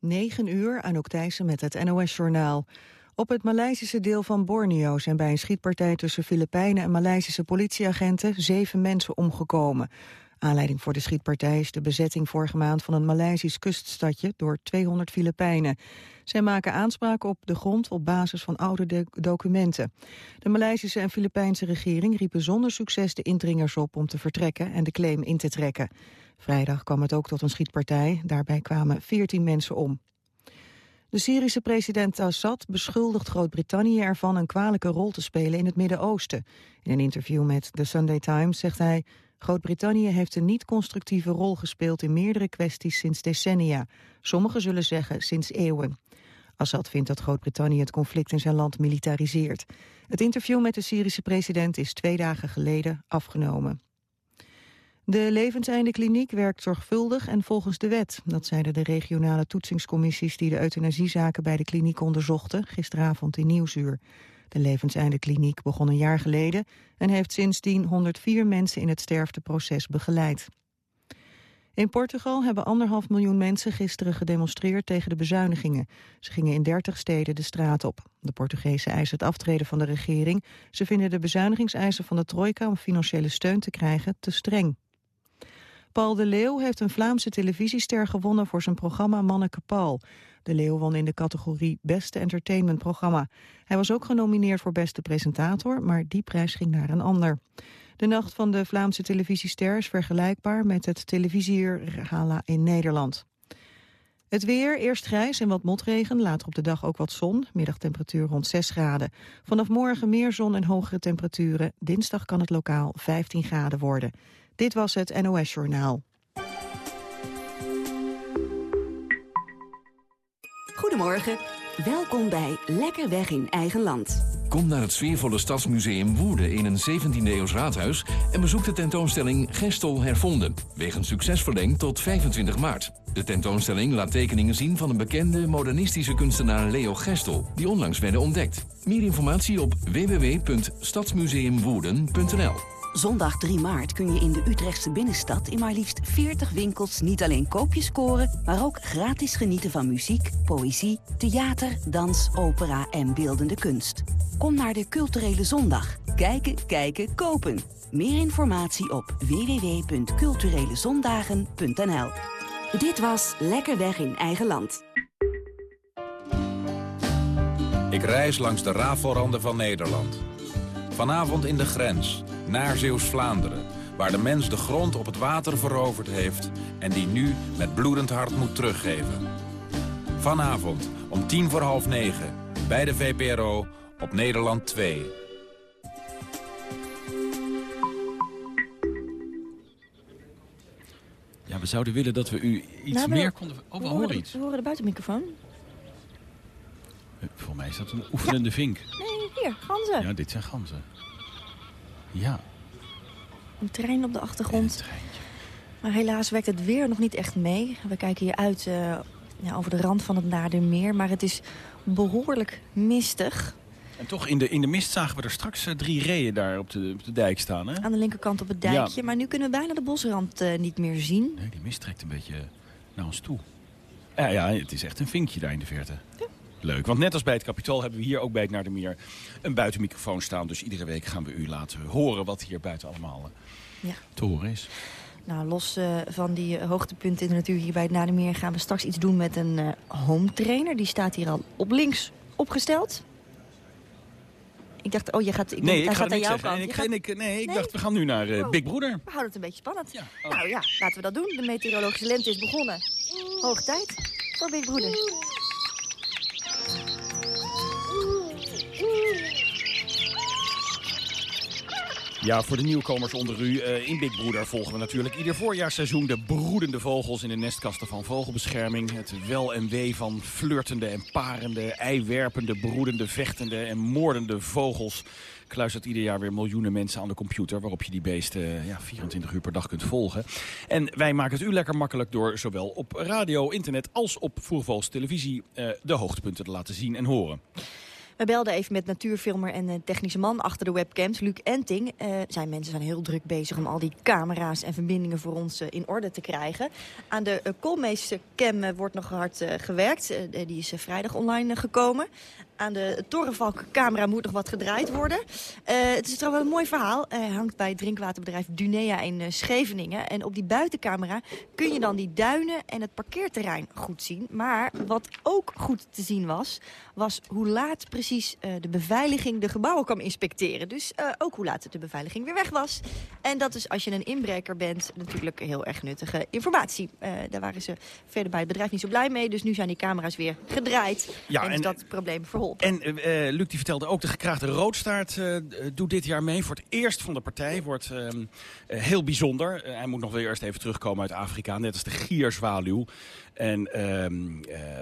9 uur, Anouk Thijssen met het NOS-journaal. Op het Maleisische deel van Borneo zijn bij een schietpartij tussen Filipijnen en Maleisische politieagenten zeven mensen omgekomen. Aanleiding voor de schietpartij is de bezetting vorige maand van een Maleisisch kuststadje door 200 Filipijnen. Zij maken aanspraak op de grond op basis van oude documenten. De Maleisische en Filipijnse regering riepen zonder succes de indringers op om te vertrekken en de claim in te trekken. Vrijdag kwam het ook tot een schietpartij. Daarbij kwamen 14 mensen om. De Syrische president Assad beschuldigt Groot-Brittannië ervan een kwalijke rol te spelen in het Midden-Oosten. In een interview met The Sunday Times zegt hij... Groot-Brittannië heeft een niet-constructieve rol gespeeld in meerdere kwesties sinds decennia. Sommigen zullen zeggen sinds eeuwen. Assad vindt dat Groot-Brittannië het conflict in zijn land militariseert. Het interview met de Syrische president is twee dagen geleden afgenomen. De levenseindekliniek werkt zorgvuldig en volgens de wet. Dat zeiden de regionale toetsingscommissies die de euthanasiezaken bij de kliniek onderzochten gisteravond in Nieuwsuur. De levenseindekliniek begon een jaar geleden en heeft sindsdien 104 mensen in het sterfteproces begeleid. In Portugal hebben anderhalf miljoen mensen gisteren gedemonstreerd tegen de bezuinigingen. Ze gingen in 30 steden de straat op. De Portugezen eisen het aftreden van de regering. Ze vinden de bezuinigingseisen van de trojka om financiële steun te krijgen te streng. Paul de Leeuw heeft een Vlaamse televisiester gewonnen voor zijn programma Manneke Paul. De Leeuw won in de categorie Beste Entertainmentprogramma. Hij was ook genomineerd voor Beste Presentator, maar die prijs ging naar een ander. De nacht van de Vlaamse televisiester is vergelijkbaar met het televisiergala in Nederland. Het weer, eerst grijs en wat motregen, later op de dag ook wat zon. Middagtemperatuur rond 6 graden. Vanaf morgen meer zon en hogere temperaturen. Dinsdag kan het lokaal 15 graden worden. Dit was het NOS Journaal. Goedemorgen, welkom bij Lekker Weg in Eigen Land. Kom naar het sfeervolle Stadsmuseum Woerden in een 17e-eeuws raadhuis... en bezoek de tentoonstelling Gestel hervonden. Wegens succes verlengd tot 25 maart. De tentoonstelling laat tekeningen zien van een bekende modernistische kunstenaar Leo Gestel... die onlangs werden ontdekt. Meer informatie op www.stadsmuseumwoerden.nl Zondag 3 maart kun je in de Utrechtse binnenstad in maar liefst 40 winkels niet alleen koopjes scoren, maar ook gratis genieten van muziek, poëzie, theater, dans, opera en beeldende kunst. Kom naar de Culturele Zondag. Kijken, kijken, kopen. Meer informatie op www.culturelezondagen.nl Dit was Lekker Weg in Eigen Land. Ik reis langs de rafelranden van Nederland. Vanavond in de grens naar Zeeuws-Vlaanderen... waar de mens de grond op het water veroverd heeft... en die nu met bloedend hart moet teruggeven. Vanavond om tien voor half negen bij de VPRO op Nederland 2. Ja, we zouden willen dat we u iets Nou, meer konden... Oh, we, horen iets. We horen de buitenmicrofoon. Voor mij is dat een oefenende vink. Nee, hier, ganzen. Ja, dit zijn ganzen. Ja, Een trein op de achtergrond. treintje. Maar helaas werkt het weer nog niet echt mee. We kijken hier uit eh, ja, over de rand van het Nadermeer. Maar het is behoorlijk mistig. En toch, in de, in de mist zagen we er straks eh, drie reeën daar op de, op de dijk staan, hè? Aan de linkerkant op het dijkje. Maar nu kunnen we bijna de bosrand eh, niet meer zien. Nee, die mist trekt een beetje naar ons toe. Ja, ja, het is echt een vinkje daar in de verte. Leuk, want net als bij het Capitool hebben we hier ook bij het Naardermeer een buitenmicrofoon staan. Dus iedere week gaan we u laten horen wat hier buiten allemaal eh, Ja. te horen is. Nou, los eh, van die eh, hoogtepunten in de natuur hier bij het Nadermeer... gaan we straks iets doen met een eh, home trainer. Die staat hier al op links opgesteld. Ik dacht, oh, je gaat, ik nee, hij ik ga gaat het aan jouw kant. Ik, gaat- ik, nee, ik Nee? dacht, we gaan nu naar Oh. Big Broeder. We houden het een beetje spannend. Ja, oh. Nou ja, laten we dat doen. De meteorologische lente is begonnen. Hoog tijd voor Big Broeder. Ja, voor de nieuwkomers onder u. eh, in Big Broeder volgen we natuurlijk ieder voorjaarsseizoen... de broedende vogels in de nestkasten van Vogelbescherming. Het wel en wee van flirtende en parende, eiwerpende, broedende, vechtende en moordende vogels... kluistert ieder jaar weer miljoenen mensen aan de computer... waarop je die beesten eh, ja, 24 uur per dag kunt volgen. En wij maken het u lekker makkelijk door zowel op radio, internet... als op Voervogels televisie eh, de hoogtepunten te laten zien en horen. We belden even met natuurfilmer en technische man achter de webcams, Luc Enting. Uh, zijn mensen zijn heel druk bezig om al die camera's en verbindingen voor ons in orde te krijgen. Aan de uh, Koolmeescam wordt nog hard gewerkt. die is vrijdag online gekomen aan de Torenvalk-camera moet nog wat gedraaid worden. Uh, het is trouwens wel een mooi verhaal. Hij hangt bij het drinkwaterbedrijf Dunea in uh, Scheveningen. En op die buitencamera kun je dan die duinen en het parkeerterrein goed zien. Maar wat ook goed te zien was, was hoe laat precies uh, de beveiliging de gebouwen kwam inspecteren. Dus ook hoe laat de beveiliging weer weg was. En dat is als je een inbreker bent natuurlijk heel erg nuttige informatie. daar waren ze verder bij het bedrijf niet zo blij mee. Dus nu zijn die camera's weer gedraaid. Ja, en, en is dat probleem verholpen. En uh, Luc die vertelde ook, de gekraagde roodstaart uh, doet dit jaar mee. Voor het eerst van de partij. Wordt uh, heel bijzonder. hij moet nog weer eerst even terugkomen uit Afrika. Net als de gierzwaluw. En ehm,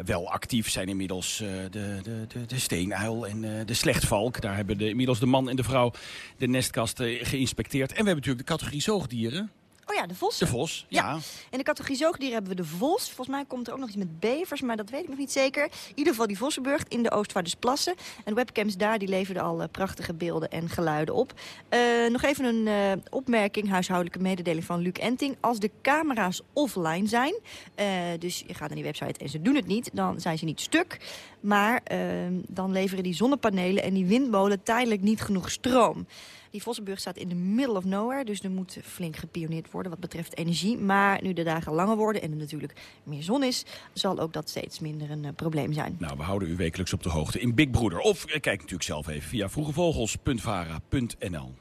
wel actief zijn inmiddels de, de, de, de steenuil en de slechtvalk. Daar hebben de, inmiddels de man en de vrouw de nestkasten geïnspecteerd. En we hebben natuurlijk de categorie zoogdieren. Oh ja, de vos. De vos, ja. In de categorie zoogdieren hebben we de vos. Volgens mij komt er ook nog iets met bevers, maar dat weet ik nog niet zeker. In ieder geval die Vossenburg in de Oostvaardersplassen. En webcams daar die leverden al uh, prachtige beelden en geluiden op. Uh, nog even een uh, opmerking, huishoudelijke mededeling van Luc Enting. Als de camera's offline zijn, dus je gaat naar die website en ze doen het niet... dan zijn ze niet stuk, maar dan leveren die zonnepanelen en die windmolen tijdelijk niet genoeg stroom. Die Vossenburg staat in de middle of nowhere. Dus er moet flink gepioneerd worden wat betreft energie. Maar nu de dagen langer worden en er natuurlijk meer zon is... zal ook dat steeds minder een uh, probleem zijn. Nou, we houden u wekelijks op de hoogte in Big Broeder. Of uh, kijk natuurlijk zelf even via vroegevogels.vara.nl.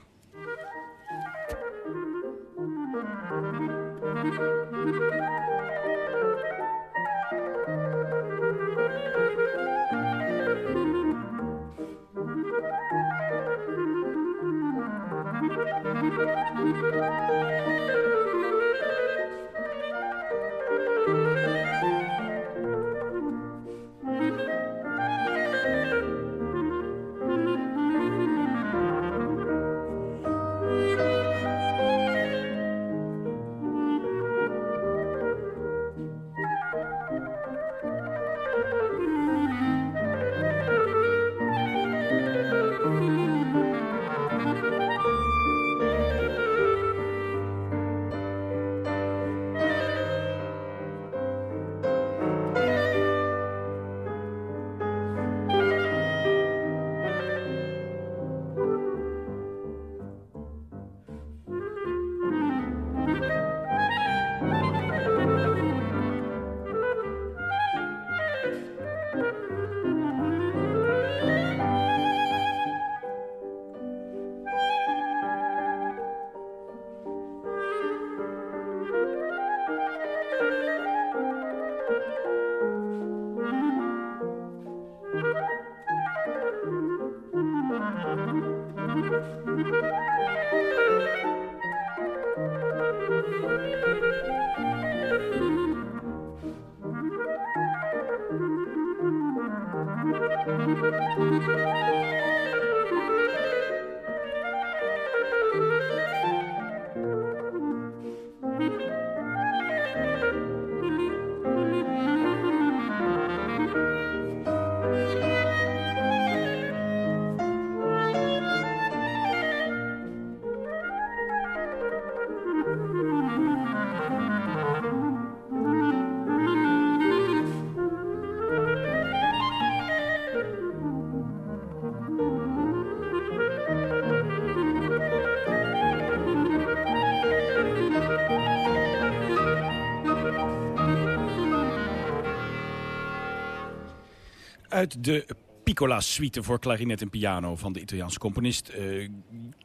Uit de Piccola-suite voor klarinet en piano van de Italiaanse componist uh,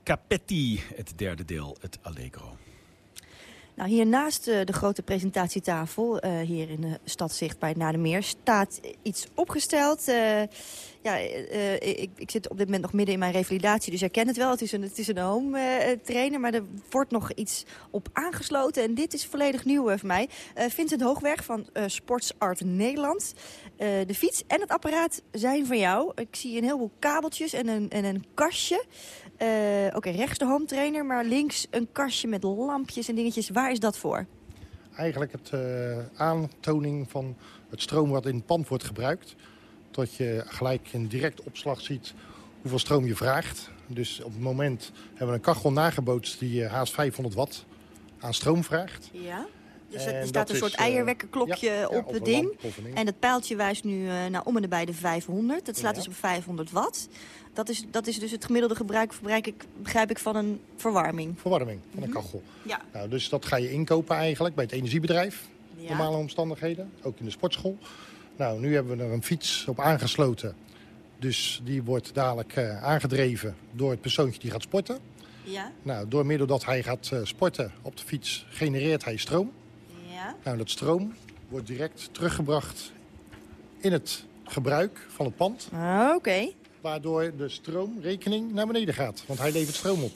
Capetti. Het derde deel, het Allegro. Nou, hiernaast uh, de grote presentatietafel, uh, hier in de stadzicht bij het staat iets opgesteld. Ja, ik, ik, zit op dit moment nog midden in mijn revalidatie, dus ik ken het wel. Het is een, het is een home trainer, maar er wordt nog iets op aangesloten. En dit is volledig nieuw voor mij. Vincent Hoogwerk van Sports Art Nederland. de fiets en het apparaat zijn van jou. Ik zie een heleboel kabeltjes en een, en een kastje. Oké, rechts de home trainer, maar links een kastje met lampjes en dingetjes. Waar is dat voor? Eigenlijk het aantoning van het stroom wat in het pand wordt gebruikt. Dat je gelijk een direct opslag ziet hoeveel stroom je vraagt. Dus op het moment hebben we een kachel nagebootst die eh, haast 500 watt aan stroom vraagt. Ja. Dus er dat staat een soort eh, eierwekkerklokje ja, op het ding. lamp. En het pijltje wijst nu uh, naar om en bij de 500. Dat slaat Ja. dus op 500 watt. Dat is, dat is dus het gemiddelde gebruik, verbruik ik, begrijp ik, van een verwarming. Verwarming van een kachel. Ja. Nou, dus dat ga je inkopen eigenlijk bij het energiebedrijf. Ja. Normale omstandigheden, ook in de sportschool. Nou, nu hebben we er een fiets op aangesloten. Dus die wordt dadelijk eh, aangedreven door het persoontje die gaat sporten. Ja. Nou, door middel dat hij gaat eh, sporten op de fiets genereert hij stroom. Ja. Nou, dat stroom wordt direct teruggebracht in het gebruik van het pand. Ah, Oké. Waardoor de stroomrekening naar beneden gaat. Want hij levert stroom op.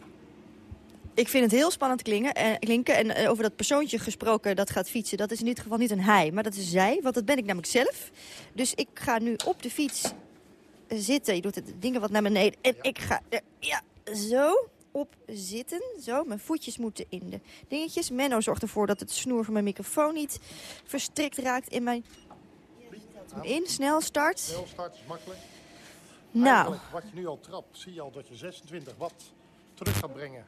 Ik vind het heel spannend klingen, eh, klinken. En eh, over dat persoontje gesproken dat gaat fietsen... dat is in dit geval niet een hij, maar dat is zij. Want dat ben ik namelijk zelf. Dus ik ga nu op de fiets zitten. Je doet het dingen wat naar beneden. En ik ga er ja, zo op zitten. Zo, mijn voetjes moeten in de dingetjes. Menno zorgt ervoor dat het snoer van mijn microfoon niet verstrikt raakt in mijn... In, snel start. Snel start is makkelijk. Nou, Eigenlijk, wat je nu al trapt, zie je al dat je 26 watt terug gaat brengen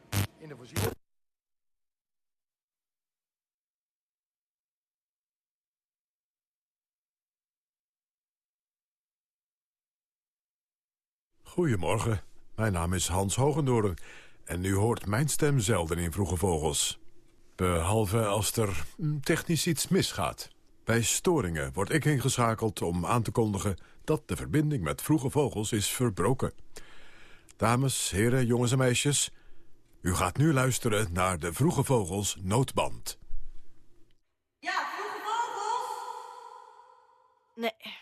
Goedemorgen, mijn naam is Hans Hogendoorn en u hoort mijn stem zelden in Vroege Vogels. Behalve als er hm, technisch iets misgaat. Bij storingen word ik ingeschakeld om aan te kondigen dat de verbinding met Vroege Vogels is verbroken. Dames, heren, jongens en meisjes, u gaat nu luisteren naar de Vroege Vogels noodband. Ja, vroege vogels! Nee,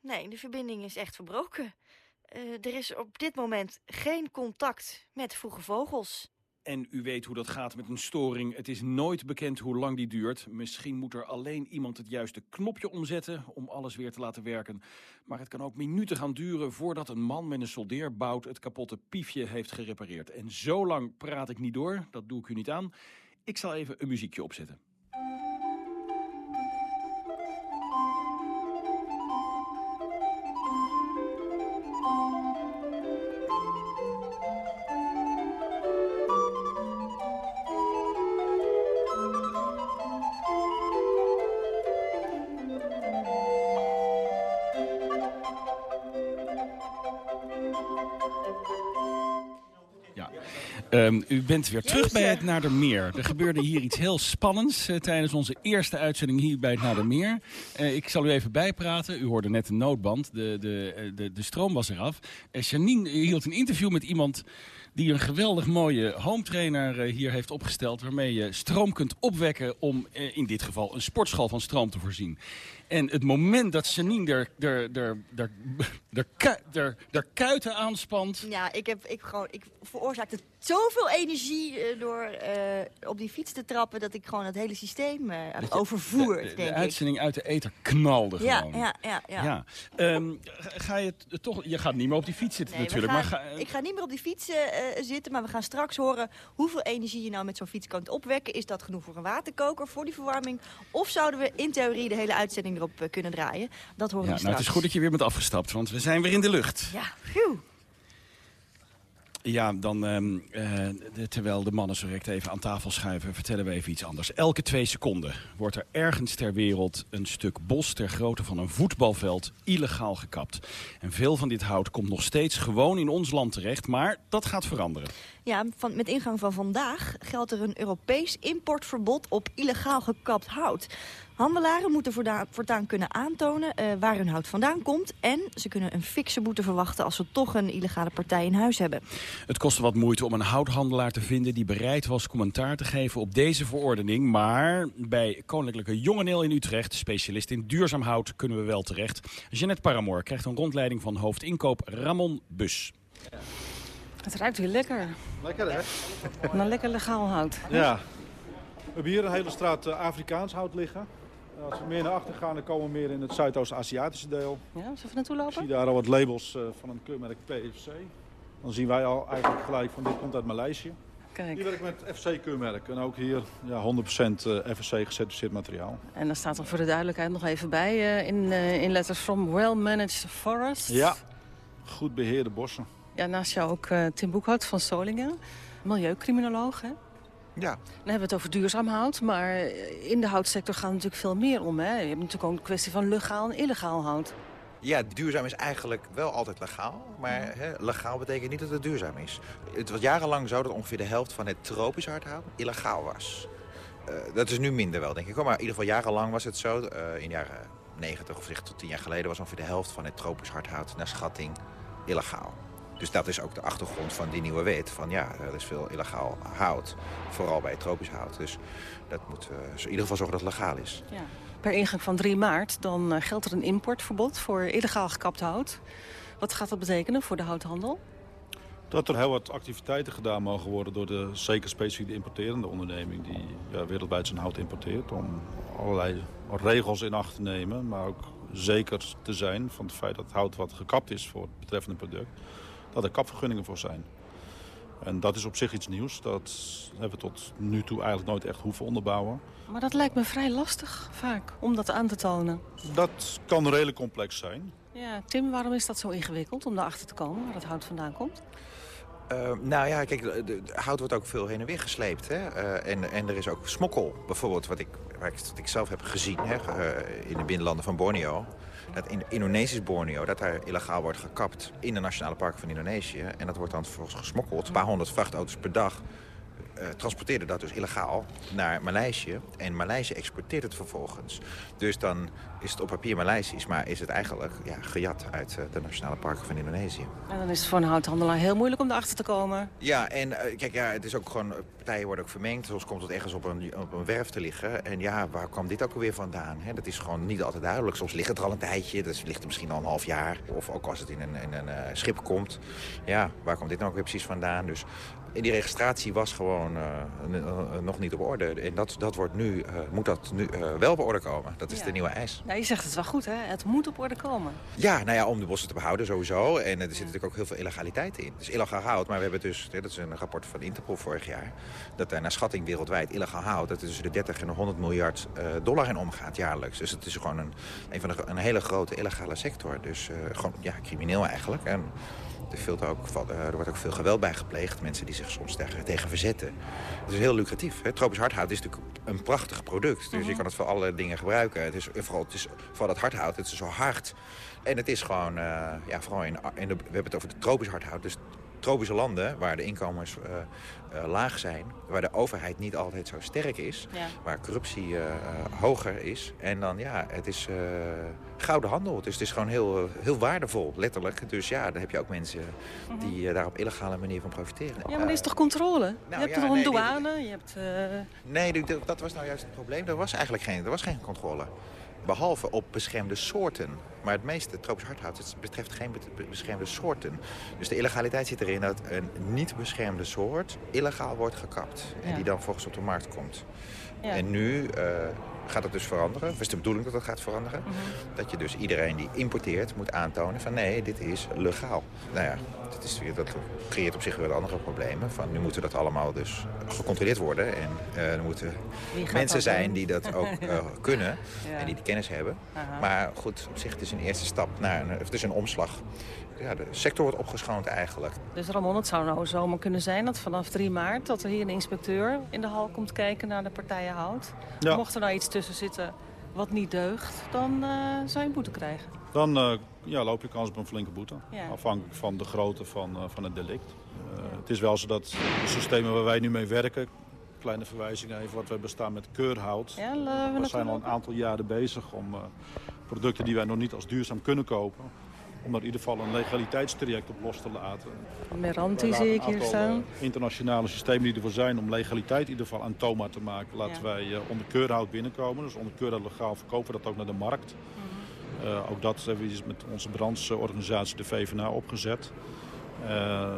nee, de verbinding is echt verbroken. Eh, er is op dit moment geen contact met vroege vogels. En u weet hoe dat gaat met een storing. Het is nooit bekend hoe lang die duurt. Misschien moet er alleen iemand het juiste knopje omzetten om alles weer te laten werken. Maar het kan ook minuten gaan duren voordat een man met een soldeerbout het kapotte piefje heeft gerepareerd. En zo lang praat ik niet door, dat doe ik u niet aan. Ik zal even een muziekje opzetten. Ehm, u bent weer terug bij het Nadermeer. Er gebeurde hier iets heel spannends eh, tijdens onze eerste uitzending hier bij het Nadermeer. Eh, ik zal u even bijpraten. U hoorde net een noodband. De, de, eh, de, de stroom was eraf. Uh, Janine hield een interview met iemand die een geweldig mooie home trainer hier heeft opgesteld... waarmee je stroom kunt opwekken om in dit geval een sportschool van stroom te voorzien. En het moment dat Janine er, ku- kuiten aanspant... Ja, ik, heb, ik, gewoon, ik veroorzaakte zoveel energie eh, door eh, op die fiets te trappen... dat ik gewoon het hele systeem heb overvoerd, de, de denk ik. uitzending uit de ether knalde Ja, gewoon. ja, ja, ja. Ja. Ehm, ga- je toch... Je gaat niet meer op die fiets zitten Nee, natuurlijk. gaan- maar ga, Ik ga niet meer op die fiets zitten, maar we gaan straks horen hoeveel energie je nou met zo'n fiets kan opwekken. Is dat genoeg voor een waterkoker, voor die verwarming? Of zouden we in theorie de hele uitzending erop eh, kunnen draaien? Dat horen ja, we nou, straks. het is goed dat je weer bent afgestapt, want we zijn weer in de lucht. Ja, phew. Ja, dan ehm, eh, de- terwijl de mannen zo direct even aan tafel schuiven, vertellen we even iets anders. Elke twee seconden wordt er ergens ter wereld een stuk bos ter grootte van een voetbalveld illegaal gekapt. En veel van dit hout komt nog steeds gewoon in ons land terecht, maar dat gaat veranderen. Ja, van, met ingang van vandaag geldt er een Europees importverbod op illegaal gekapt hout. Handelaren moeten voortaan kunnen aantonen eh, waar hun hout vandaan komt. En ze kunnen een fikse boete verwachten als ze toch een illegale partij in huis hebben. Het kostte wat moeite om een houthandelaar te vinden die bereid was commentaar te geven op deze verordening. Maar bij Koninklijke Jongeneel in Utrecht, specialist in duurzaam hout, kunnen we wel terecht. Jeannette Paramoor krijgt een rondleiding van hoofdinkoop Ramon Bus. Het ruikt weer lekker. Lekker hè? Maar lekker legaal hout. Ja. We hebben hier een hele straat eh, Afrikaans hout liggen. En Als we meer naar achter gaan, dan komen we meer in het Zuidoost-Aziatische deel. Ja, zullen we naartoe Ik lopen? zie daar al wat labels eh, van een keurmerk PFC. Dan zien wij al eigenlijk gelijk van dit komt uit Maleisië. Kijk. Die werkt met FSC-keurmerk en ook hier ja, 100% FSC gecertificeerd materiaal. En dan staat er voor de duidelijkheid nog even bij in, in letters from well-managed forests. Ja, goed beheerde bossen. Ja, naast jou ook Tim Boekhout van Solingen, milieucriminoloog hè? Ja. Dan hebben we het over duurzaam hout, maar in de houtsector gaat natuurlijk veel meer om. Hè? Je hebt natuurlijk ook een kwestie van legaal en illegaal hout. Ja, duurzaam is eigenlijk wel altijd legaal. Maar hè, legaal betekent niet dat het duurzaam is. Het was jarenlang zo dat ongeveer de helft van het tropisch hardhout illegaal was. Uh, dat is nu minder wel, denk ik. Maar in ieder geval jarenlang was het zo. Uh, in de jaren 90 of tot 10 jaar geleden was ongeveer de helft van het tropisch hardhout naar schatting illegaal. Dus dat is ook de achtergrond van die nieuwe wet. Van ja, er is veel illegaal hout. Vooral bij tropisch hout. Dus dat moet uh, in ieder geval zorgen dat het legaal is. Ja. Per ingang van 3 maart dan uh, geldt er een importverbod voor illegaal gekapt hout. Wat gaat dat betekenen voor de houthandel? Dat er heel wat activiteiten gedaan mogen worden door de zeker specifiek de importerende onderneming die ja, wereldwijd zijn hout importeert. Om allerlei regels in acht te nemen, maar ook zeker te zijn van het feit dat het hout wat gekapt is voor het betreffende product, dat er kapvergunningen voor zijn. En dat is op zich iets nieuws. Dat hebben we tot nu toe eigenlijk nooit echt hoeven onderbouwen. Maar dat lijkt me vrij lastig, vaak, om dat aan te tonen. Dat kan redelijk complex zijn. Ja, Tim, waarom is dat zo ingewikkeld om erachter te komen waar het hout vandaan komt? Uh, nou ja, kijk, de, de, hout wordt ook veel heen en weer gesleept. Hè? Uh, en, en er is ook smokkel, bijvoorbeeld, wat ik, wat ik zelf heb gezien hè? Uh, in de binnenlanden van Borneo dat in Indonesisch Borneo, dat daar illegaal wordt gekapt in de nationale parken van Indonesië. En dat wordt dan vervolgens gesmokkeld. Een paar honderd vrachtauto's per dag uh, transporteerde dat dus illegaal naar Maleisië. En Maleisië exporteert het vervolgens. Dus dan is het op papier Maleisisch, maar is het eigenlijk ja, gejat uit uh, de nationale parken van Indonesië. En dan is het voor een houthandelaar heel moeilijk om erachter te komen. Ja, en uh, kijk, ja, het is ook gewoon, partijen worden ook vermengd. Soms komt het ergens op een, op een werf te liggen. En ja, waar kwam dit ook alweer vandaan? Hè? Dat is gewoon niet altijd duidelijk. Soms ligt het er al een tijdje, dat ligt er misschien al een half jaar. Of ook als het in een, in een schip komt. Ja, waar komt dit nou ook weer precies vandaan? Dus en die registratie was gewoon uh, nog niet op orde. En dat, dat wordt nu, uh, moet dat nu wel op orde komen. Dat is ja. de nieuwe eis. Ja, je zegt het wel goed, hè? Het moet op orde komen. Ja, nou ja, om de bossen te behouden sowieso. En er zit natuurlijk ook heel veel illegaliteit in. Dus illegaal hout, maar we hebben dus, dat is een rapport van Interpol vorig jaar... dat er naar schatting wereldwijd illegaal hout... dat er tussen de 30 en 100 miljard dollar in omgaat jaarlijks. Dus het is gewoon een, een, van de, een hele grote illegale sector. Dus gewoon, ja, crimineel eigenlijk. En, er, veel ook, er wordt ook veel geweld bij gepleegd. Mensen die zich soms tegen, tegen verzetten. Het is heel lucratief. Hè? Tropisch hardhout is natuurlijk een prachtig product. Dus je kan het voor alle dingen gebruiken. Het is, vooral, het is, vooral dat hardhout, het is zo hard. En het is gewoon, uh, ja, vooral in, in de, we hebben het over de tropisch hardhout. Dus tropische landen waar de inkomens uh, uh, laag zijn, waar de overheid niet altijd zo sterk is, ja. waar corruptie uh, hoger is. En dan ja, het is gouden handel. Dus het is gewoon heel, heel waardevol, letterlijk. Dus ja, daar heb je ook mensen die uh, daar op illegale manier van profiteren. Ja, maar er is toch controle? Nou, je hebt ja, toch een nee, douane? Die, je hebt, Nee, dat, dat was nou juist het probleem. Er was eigenlijk geen, er was geen controle. Behalve op beschermde soorten. Maar het meeste tropisch hardhout het betreft geen beschermde soorten. Dus de illegaliteit zit erin dat een niet beschermde soort illegaal wordt gekapt. En Ja. die dan volgens op de markt komt. Ja. En nu uh, gaat het dus veranderen. Of is de bedoeling dat dat gaat veranderen? Mhm. Dat je dus iedereen die importeert moet aantonen van nee, dit is legaal. Nou ja, dat, is weer, dat creëert op zich weer andere problemen. Van nu moeten dat allemaal dus gecontroleerd worden. En uh, er moeten mensen zijn die dat ook uh, kunnen. Ja. En die die kennis hebben. Aha. Maar goed, op zich het is een eerste stap naar een, het is een omslag. Ja, de sector wordt opgeschoond eigenlijk. Dus Ramon, het zou nou zomaar kunnen zijn dat vanaf 3 maart... dat er hier een inspecteur in de hal komt kijken naar de partijen hout. Ja. Mocht er nou iets tussen zitten wat niet deugt, dan eh, zou je een boete krijgen. Dan uh, ja, loop je kans op een flinke boete. Ja. Afhankelijk van de grootte van, uh, van het delict. Uh, het is wel zo dat de systemen waar wij nu mee werken... kleine verwijzing even wat we bestaan met keurhout. Ja, we we zijn al een aantal jaren bezig om uh, producten die wij nog niet als duurzaam kunnen kopen... om daar in ieder geval een legaliteitstraject op los te laten. Meranti zie ik hier staan. uh, internationale systemen die ervoor zijn om legaliteit in ieder geval aantoonbaar te maken. Laten Ja. wij uh, onder keurhout binnenkomen. Dus onder keurhout legaal verkopen we dat ook naar de markt. Mhm. Uh, ook dat hebben we met onze brandsorganisatie, de VVNA, opgezet. Uh,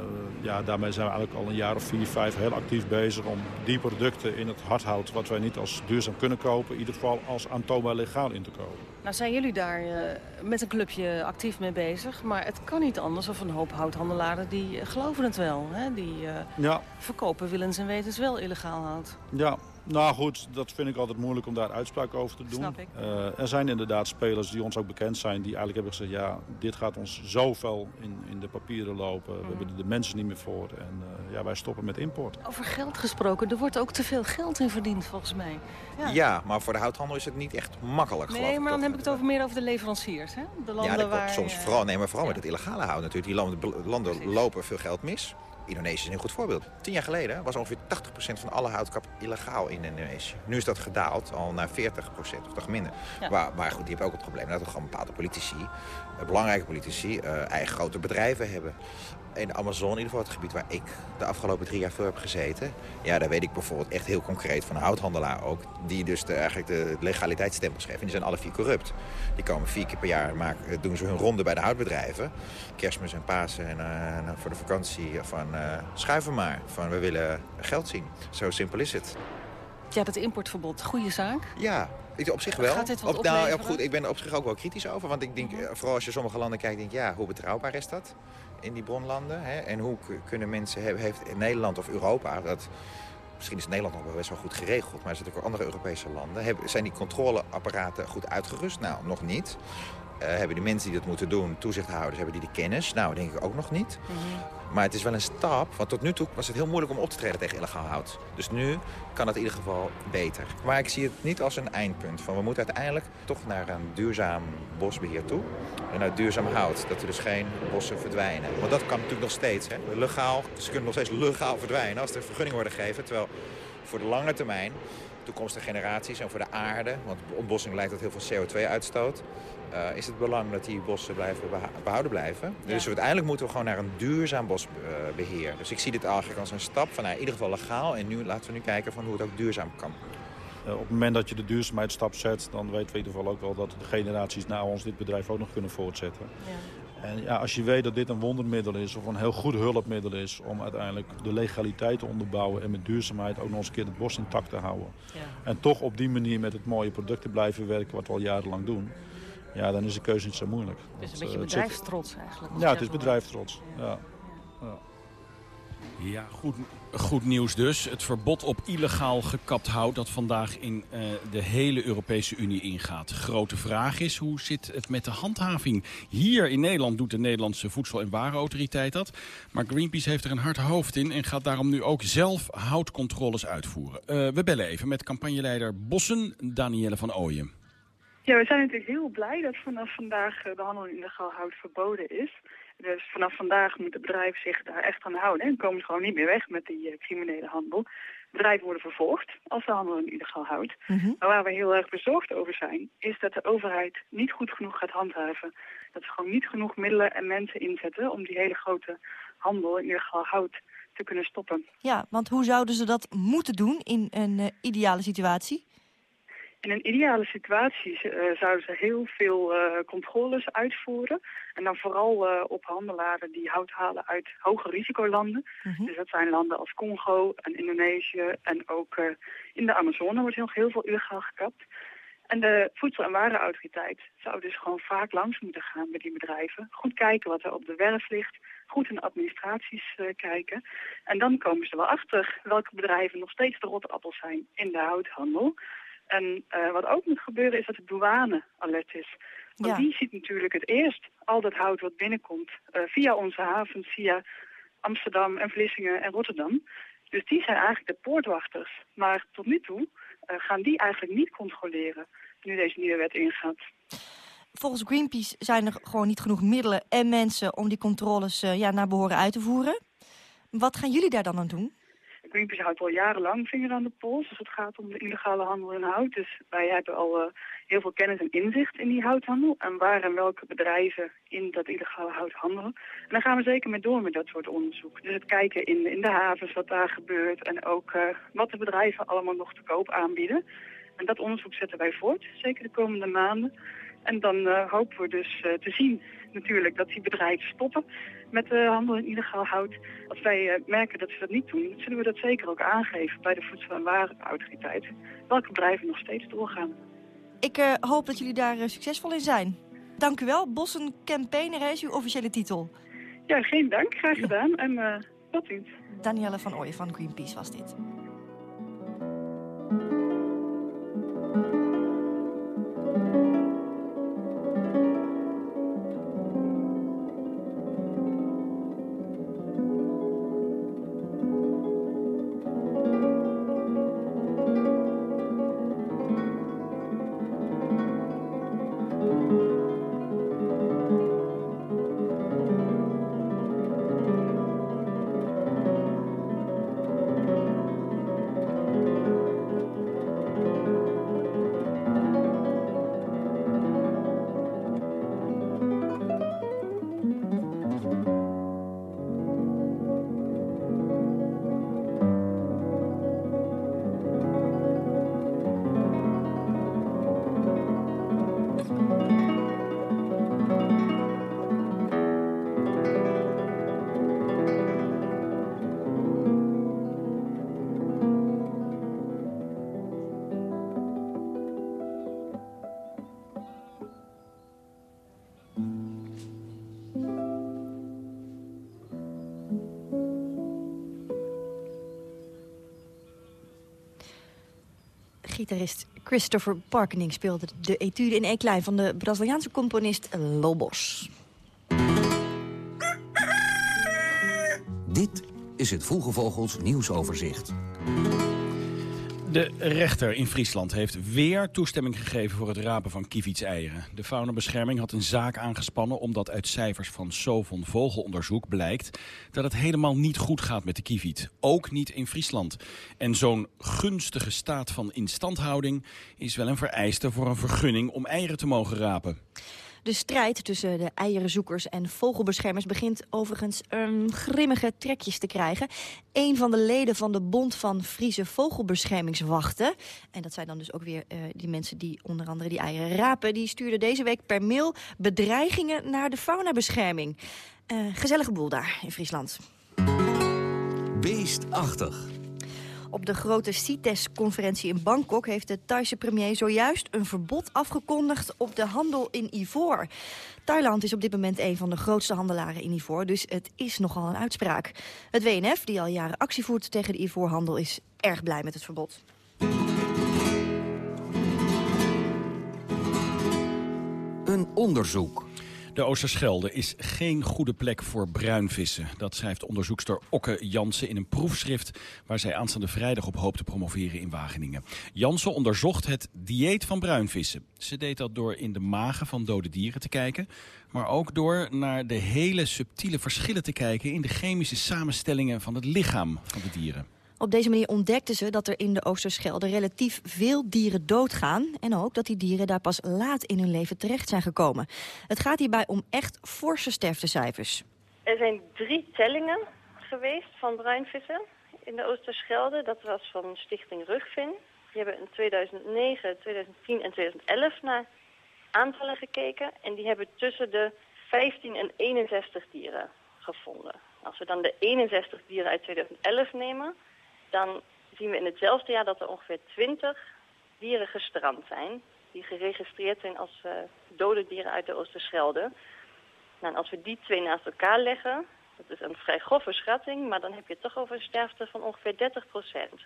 ja, daarmee zijn we eigenlijk al een jaar of vier, vijf heel actief bezig om die producten in het hardhout, wat wij niet als duurzaam kunnen kopen, in ieder geval als aantoonbaar legaal in te kopen. Nou zijn jullie daar uh, met een clubje actief mee bezig, maar het kan niet anders of een hoop houthandelaren die geloven het wel. Hè? Die uh, ja. verkopen willens en wetens wel illegaal hout. Ja, nou goed, dat vind ik altijd moeilijk om daar uitspraak over te doen. Snap ik. Uh, er zijn inderdaad spelers die ons ook bekend zijn... die eigenlijk hebben gezegd, ja, dit gaat ons zoveel in, in de papieren lopen. We hebben de mensen niet meer voor. En uh, ja, wij stoppen met import. Over geld gesproken, er wordt ook te veel geld in verdiend volgens mij. Ja, ja maar voor de houthandel is het niet echt makkelijk, Nee, maar dan heb ik het over meer over de leveranciers, hè? De landen ja, dat waar... soms vooral, nee, maar vooral met het illegale hout natuurlijk. Die landen, landen lopen veel geld mis. Indonesië is een goed voorbeeld. Tien jaar geleden was ongeveer 80% van alle houtkap illegaal in Indonesië. Nu is dat gedaald al naar 40% of toch minder. Ja. Maar, maar, goed, die hebben ook het probleem dat er gewoon bepaalde politici, eh, belangrijke politici, uh, eigen grote bedrijven hebben in de Amazon, in ieder geval het gebied waar ik de afgelopen drie jaar veel heb gezeten. Ja, daar weet ik bijvoorbeeld echt heel concreet van een houthandelaar ook. Die dus eigenlijk de legaliteitsstempel schrijft. En die zijn alle vier corrupt. Die komen vier keer per jaar, maken, doen ze hun ronde bij de houtbedrijven. Kerstmis en Pasen en uh, voor de vakantie van uh, schuiven maar. Van we willen geld zien. Zo simpel is het. Ja, dat importverbod, goede zaak? Ja, op zich wel. Gaat dit wat op, nou, op, goed, ik ben er op zich ook wel kritisch over. Want ik denk, vooral als je sommige landen kijkt, denk ja, hoe betrouwbaar is dat? in die bronlanden? Hè? En hoe kunnen mensen, heeft Nederland of Europa, dat, misschien is Nederland nog wel best wel goed geregeld, maar er zitten ook andere Europese landen, hebben, zijn die controleapparaten goed uitgerust? Nou, nog niet. Uh, hebben die mensen die dat moeten doen, toezichthouders, hebben die de kennis? Nou, denk ik ook nog niet. Mhm. Maar het is wel een stap, want tot nu toe was het heel moeilijk om op te treden tegen illegaal hout. Dus nu kan het in ieder geval beter. Maar ik zie het niet als een eindpunt. Van we moeten uiteindelijk toch naar een duurzaam bosbeheer toe. En naar duurzaam hout, dat er dus geen bossen verdwijnen. Want dat kan natuurlijk nog steeds. Hè. Legaal, ze kunnen nog steeds legaal verdwijnen als er vergunningen worden gegeven. Terwijl voor de lange termijn toekomstige generaties en voor de aarde... want ontbossing leidt tot heel veel CO2-uitstoot... Uh, is het belang dat die bossen blijven behouden blijven. Ja. Dus uiteindelijk moeten we gewoon naar een duurzaam bosbeheer. Dus ik zie dit eigenlijk als een stap van nou, in ieder geval legaal. En nu laten we nu kijken van hoe het ook duurzaam kan. Uh, op het moment dat je de duurzaamheidsstap zet, dan weten we in ieder geval ook wel dat de generaties na ons dit bedrijf ook nog kunnen voortzetten. Ja. En ja, als je weet dat dit een wondermiddel is of een heel goed hulpmiddel is om uiteindelijk de legaliteit te onderbouwen en met duurzaamheid ook nog eens een keer het bos intact te houden. Ja. En toch op die manier met het mooie product te blijven werken wat we al jarenlang doen. Ja, dan is de keuze niet zo moeilijk. Het is een beetje bedrijfstrots eigenlijk. Ja, het is bedrijfstrots. Ja. Ja. Ja, goed, goed nieuws dus. Het verbod op illegaal gekapt hout dat vandaag in uh, de hele Europese Unie ingaat. Grote vraag is, hoe zit het met de handhaving? Hier in Nederland doet de Nederlandse Voedsel- en Warenautoriteit dat. Maar Greenpeace heeft er een hard hoofd in en gaat daarom nu ook zelf houtcontroles uitvoeren. Uh, we bellen even met campagneleider Bossen, Danielle van Ooyen. Ja, we zijn natuurlijk heel blij dat vanaf vandaag de handel in illegaal hout verboden is. Dus vanaf vandaag moet het bedrijf zich daar echt aan houden. En komen ze gewoon niet meer weg met die uh, criminele handel. Bedrijven worden vervolgd als ze handelen in illegaal hout. Mm Maar waar we heel erg bezorgd over zijn, is dat de overheid niet goed genoeg gaat handhaven. Dat ze gewoon niet genoeg middelen en mensen inzetten om die hele grote handel in illegaal hout te kunnen stoppen. Ja, want hoe zouden ze dat moeten doen in een uh, ideale situatie? In een ideale situatie uh, zouden ze heel veel uh, controles uitvoeren. En dan vooral uh, op handelaren die hout halen uit hoge risicolanden. Mm -hmm. Dus dat zijn landen als Congo en Indonesië. En ook in de Amazone wordt nog heel veel illegaal gekapt. En de Voedsel- en Warenautoriteit zou dus gewoon vaak langs moeten gaan met die bedrijven. Goed kijken wat er op de werf ligt. Goed in administraties kijken. En dan komen ze wel achter welke bedrijven nog steeds de rotappels zijn in de houthandel. En uh, wat ook moet gebeuren is dat de douane alert is. Want ja. die ziet natuurlijk het eerst al dat hout wat binnenkomt uh, via onze havens, via Amsterdam en Vlissingen en Rotterdam. Dus die zijn eigenlijk de poortwachters. Maar tot nu toe uh, gaan die eigenlijk niet controleren nu deze nieuwe wet ingaat. Volgens Greenpeace zijn er gewoon niet genoeg middelen en mensen om die controles ja, naar behoren uit te voeren. Wat gaan jullie daar dan aan doen? Greenpeace houdt al jarenlang vinger aan de pols als het gaat om de illegale handel in hout. Dus wij hebben al uh, heel veel kennis en inzicht in die houthandel. En waar en welke bedrijven in dat illegale hout handelen. En daar gaan we zeker mee door met dat soort onderzoek. Dus het kijken in, in de havens wat daar gebeurt. En ook uh, wat de bedrijven allemaal nog te koop aanbieden. En dat onderzoek zetten wij voort, zeker de komende maanden. En dan hopen we dus te zien natuurlijk dat die bedrijven stoppen met de handel in illegaal hout. Als wij merken dat ze dat niet doen, zullen we dat zeker ook aangeven bij de Voedsel- en Warenautoriteit. Welke bedrijven nog steeds doorgaan. Ik hoop dat jullie daar succesvol in zijn. Dank u wel. Bossen Campaigner is uw officiële titel. Ja, geen dank. Graag gedaan. En uh, tot ziens. Danielle van Ooyen van Greenpeace was dit. Christopher Parkening speelde de etude in E-klein van de Braziliaanse componist Lobos. Dit is het Vroege Vogels nieuwsoverzicht. De rechter in Friesland heeft weer toestemming gegeven voor het rapen van eieren. De faunabescherming had een zaak aangespannen omdat uit cijfers van Sovon Vogelonderzoek blijkt dat het helemaal niet goed gaat met de kieviet. Ook niet in Friesland. En zo'n gunstige staat van instandhouding is wel een vereiste voor een vergunning om eieren te mogen rapen. De strijd tussen de eierenzoekers en vogelbeschermers begint overigens um, grimmige trekjes te krijgen. Een van de leden van de Bond van Friese Vogelbeschermingswachten... en dat zijn dan dus ook weer uh, die mensen die onder andere die eieren rapen... die stuurde deze week per mail bedreigingen naar de faunabescherming. Uh, gezellige boel daar in Friesland. Beestachtig. Op de grote CITES-conferentie in Bangkok heeft de Thaise premier zojuist een verbod afgekondigd op de handel in ivoor. Thailand is op dit moment een van de grootste handelaren in ivoor, dus het is nogal een uitspraak. Het WNF, die al jaren actie voert tegen de ivoorhandel, is erg blij met het verbod. Een onderzoek de Oosterschelde is geen goede plek voor bruinvissen. Dat schrijft onderzoekster Okke Jansen in een proefschrift... waar zij aanstaande vrijdag op hoopt te promoveren in Wageningen. Jansen onderzocht het dieet van bruinvissen. Ze deed dat door in de magen van dode dieren te kijken... maar ook door naar de hele subtiele verschillen te kijken... in de chemische samenstellingen van het lichaam van de dieren. Op deze manier ontdekten ze dat er in de Oosterschelde relatief veel dieren doodgaan... en ook dat die dieren daar pas laat in hun leven terecht zijn gekomen. Het gaat hierbij om echt forse sterftecijfers. Er zijn drie tellingen geweest van bruinvissen in de Oosterschelde. Dat was van Stichting Rugvin. Die hebben in 2009, 2010 en 2011 naar aantallen gekeken. En die hebben tussen de 15 en 61 dieren gevonden. Als we dan de 61 dieren uit 2011 nemen dan zien we in hetzelfde jaar dat er ongeveer 20 dieren gestrand zijn. Die geregistreerd zijn als uh, dode dieren uit de Oosterschelde. Nou, en als we die twee naast elkaar leggen, dat is een vrij grove schatting, maar dan heb je toch over een sterfte van ongeveer 30 procent.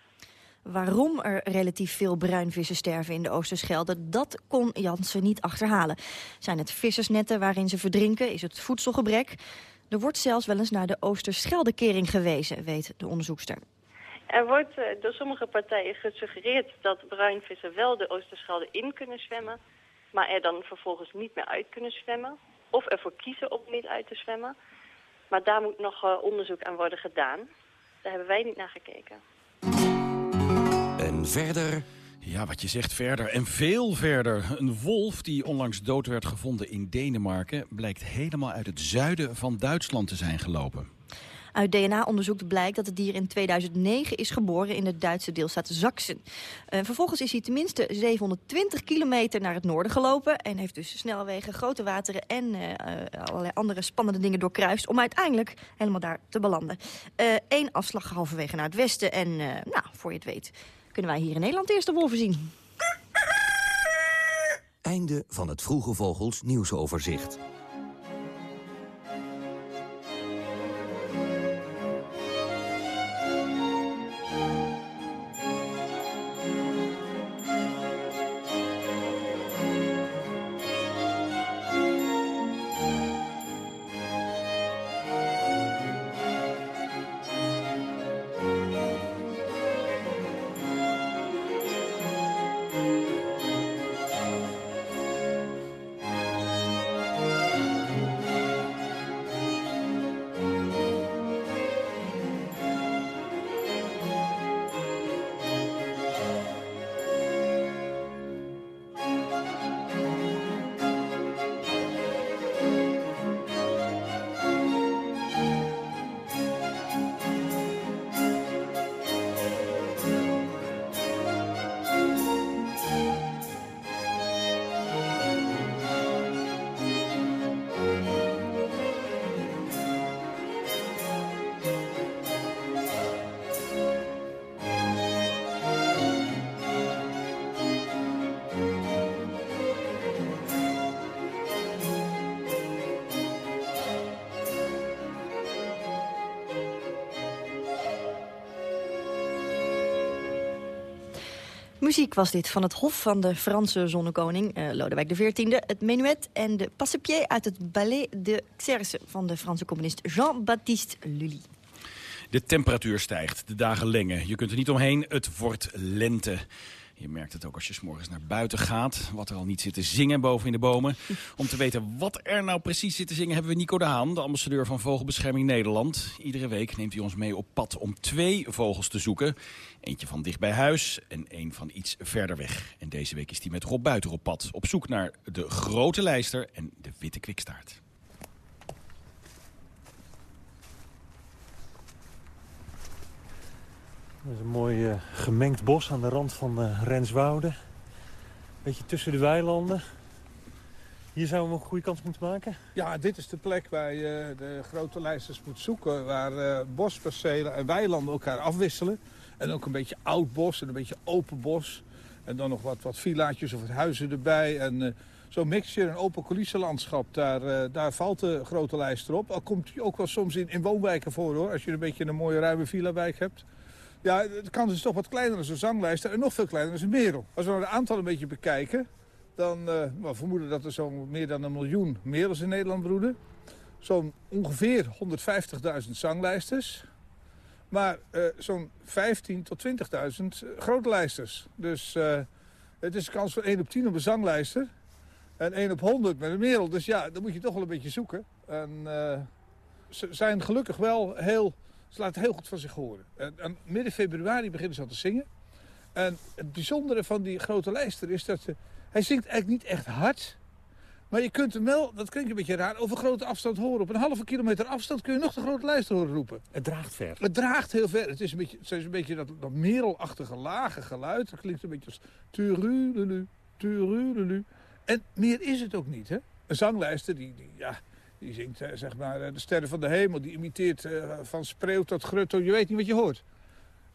Waarom er relatief veel bruinvissen sterven in de Oosterschelde, dat kon Jansen niet achterhalen. Zijn het vissersnetten waarin ze verdrinken? Is het voedselgebrek? Er wordt zelfs wel eens naar de Oosterscheldekering gewezen, weet de onderzoekster. Er wordt uh, door sommige partijen gesuggereerd dat bruinvissen wel de Oosterschelde in kunnen zwemmen, maar er dan vervolgens niet meer uit kunnen zwemmen. Of ervoor kiezen om niet uit te zwemmen. Maar daar moet nog uh, onderzoek aan worden gedaan. Daar hebben wij niet naar gekeken. En verder... Ja, wat je zegt verder. En veel verder. Een wolf die onlangs dood werd gevonden in Denemarken... blijkt helemaal uit het zuiden van Duitsland te zijn gelopen. Uit DNA-onderzoek blijkt dat het dier in 2009 is geboren in de Duitse deelstaat Sachsen. Uh, vervolgens is hij tenminste 720 kilometer naar het noorden gelopen... en heeft dus snelwegen, grote wateren en uh, allerlei andere spannende dingen doorkruist... om uiteindelijk helemaal daar te belanden. Eén afslag halverwege naar het westen en, nou, voor je het weet... kunnen wij hier in Nederland eerst de wolven zien. Einde van het Vroege Vogels nieuwsoverzicht. Muziek was dit van het Hof van de Franse zonnekoning, uh, Lodewijk XIV... het menuet en de passepied uit het Ballet de Xerce... van de Franse componist Jean-Baptiste Lully. De temperatuur stijgt, de dagen lengen. Je kunt er niet omheen, het wordt lente. Je merkt het ook als je s'morgens naar buiten gaat. Wat er al niet zit te zingen boven in de bomen. Om te weten wat er nou precies zit te zingen... hebben we Nico de Haan, de ambassadeur van Vogelbescherming Nederland. Iedere week neemt hij ons mee op pad om twee vogels te zoeken. Eentje van dicht bij huis en één van iets verder weg. En deze week is hij met Rob Buiter op pad. Op zoek naar de grote lijster en de witte kwikstaart. Dat is een mooi uh, gemengd bos aan de rand van uh, Renswoude. Beetje tussen de weilanden. Hier zouden we een goede kans moeten maken? Ja, dit is de plek waar je de grote lijsters moet zoeken. Waar bospercelen en weilanden elkaar afwisselen. En ook een beetje oud bos en een beetje open bos. En dan nog wat, wat villaatjes of huizen erbij. En zo'n mixje, een open coulissenlandschap, daar, daar valt de grote lijster op. Al komt hij ook wel soms in, in woonwijken voor hoor. Als je een beetje een mooie ruime villa-wijk hebt. Ja, de kans is toch wat kleiner dan zo'n zanglijster en nog veel kleiner dan een merel. Als we nou de aantal een beetje bekijken, dan uh, we vermoeden dat er zo'n meer dan een miljoen merels in Nederland broeden. Zo'n ongeveer 150.000 zanglijsters. Maar uh, zo'n 15 tot 20.000 grote lijsters. Dus het is een kans van 1 op 10 op een zanglijster. En 1 op 100 met een merel. Dus ja, dan moet je toch wel een beetje zoeken. En ze zijn gelukkig wel heel ze laten heel goed van zich horen. En, en midden februari beginnen ze al te zingen. En het bijzondere van die grote lijster is dat ze, hij zingt eigenlijk niet echt hard. Maar je kunt hem wel, dat klinkt een beetje raar, over grote afstand horen. Op een halve kilometer afstand kun je nog de grote lijster horen roepen. Het draagt ver. Het draagt heel ver. Het is een beetje, het is een beetje dat, dat merelachtige lage geluid. Het klinkt een beetje als turululu, turululu. En meer is het ook niet, hè? Een zanglijster, die, die ja, die zingt eh, zeg maar eh, de sterren van de hemel. Die imiteert eh, van spreeuw tot grutto. Je weet niet wat je hoort.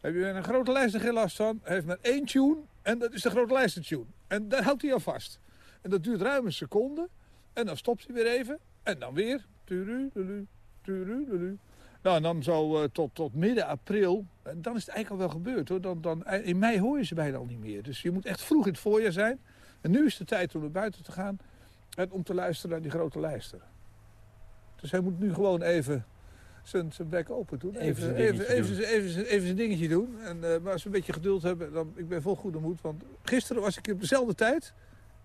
Heb je een grote lijster geen last van. Heeft maar één tune. En dat is de grote lijster tune. En daar houdt hij al vast. En dat duurt ruim een seconde. En dan stopt hij weer even. En dan weer. Turululu, turululu. Nou, en dan zo tot, tot midden april. En dan is het eigenlijk al wel gebeurd hoor. Dan, dan, in mei hoor je ze bijna al niet meer. Dus je moet echt vroeg in het voorjaar zijn. En nu is de tijd om naar buiten te gaan. En om te luisteren naar die grote lijster. Dus hij moet nu gewoon even zijn, zijn bek open doen. Even, even, even, even, even, even, zijn dingetje doen. En, uh, maar als we een beetje geduld hebben, dan ik ben vol goede moed. Want gisteren was ik op dezelfde tijd.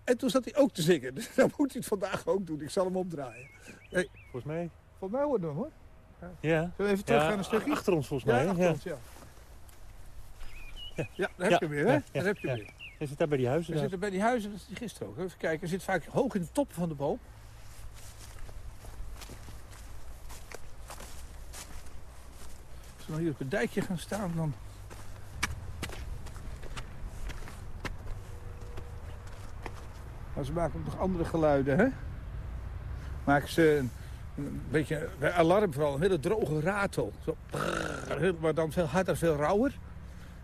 En toen zat hij ook te zingen. Dus dan moet hij het vandaag ook doen. Ik zal hem opdraaien. Hey. Volgens mij. Volgens mij worden we hem hoor. Ja. ja. Zullen we even terug gaan een stukje? Achter ons volgens mij. Ja, achter ja. ons, ja. Ja, ja daar heb je hem weer, hè? Daar heb je weer. Hij zit daar bij die huizen. Hij zit er bij die huizen, dat is die gisteren ook. Even kijken, hij zit vaak hoog in de top van de boom. We hier op het dijkje gaan staan, dan... Maar ze maken ook nog andere geluiden, hè? Maken ze een, beetje, bij alarm vooral, een hele droge ratel. Zo, maar dan veel harder, veel rauwer.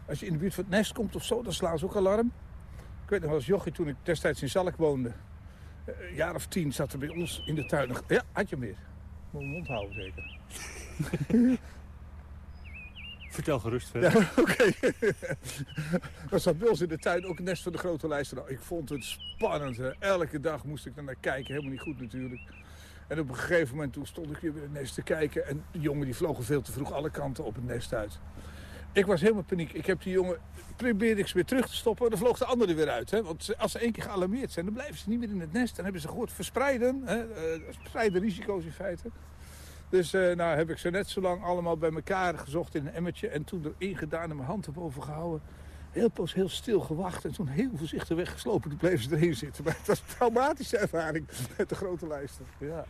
Als je in de buurt van het nest komt of zo, dan slaan ze ook alarm. Ik weet nog wel als jochie, toen ik destijds in Zalk woonde... eh, Een jaar of tien zat er bij ons in de tuin. Ja, had je meer. Moet mond houden zeker. Vertel gerust verder. Ja, oké. Er zat bij ons in de tuin ook een nest van de grote lijster. Nou, ik vond het spannend. Hè. Elke dag moest ik er naar kijken. Helemaal niet goed natuurlijk. En op een gegeven moment toen stond ik weer bij het nest te kijken. En de jongen die vlogen veel te vroeg alle kanten op het nest uit. Ik was helemaal paniek. Ik heb die jongen, probeerde ik ze weer terug te stoppen. Dan vloog de andere weer uit. Hè? Want als ze één keer gealarmeerd zijn, dan blijven ze niet meer in het nest. Dan hebben ze gehoord verspreiden. Hè? Uh, verspreiden risico's in feite. Dus uh, nou heb ik ze net zo lang allemaal bij elkaar gezocht in een emmertje. En toen erin gedaan en mijn hand erboven gehouden. Heel pas heel stil gewacht. En toen heel voorzichtig weggeslopen. Toen bleven ze erin zitten. Maar het was een traumatische ervaring met de grote lijsten. Ja.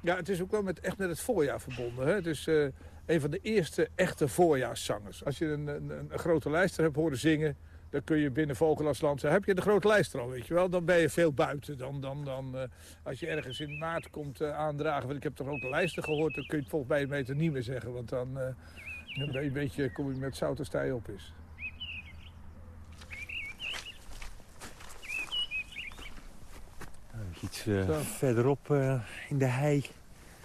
Ja, het is ook wel met, echt met het voorjaar verbonden. Hè? Is uh, een van de eerste echte voorjaarszangers. Als je een, een, een grote lijster hebt horen zingen... dan kun je binnen Vogelasland zeggen... heb je de grote lijster al, weet je wel? Dan ben je veel buiten. Dan, dan, dan, uh, als je ergens in maart komt uh, aandragen... want ik heb toch ook de lijster gehoord... dan kun je het volgens mij een meter niet meer zeggen. Want dan, uh, dan ben je een beetje, kom je met zout als tij op is. Iets verderop in de hei...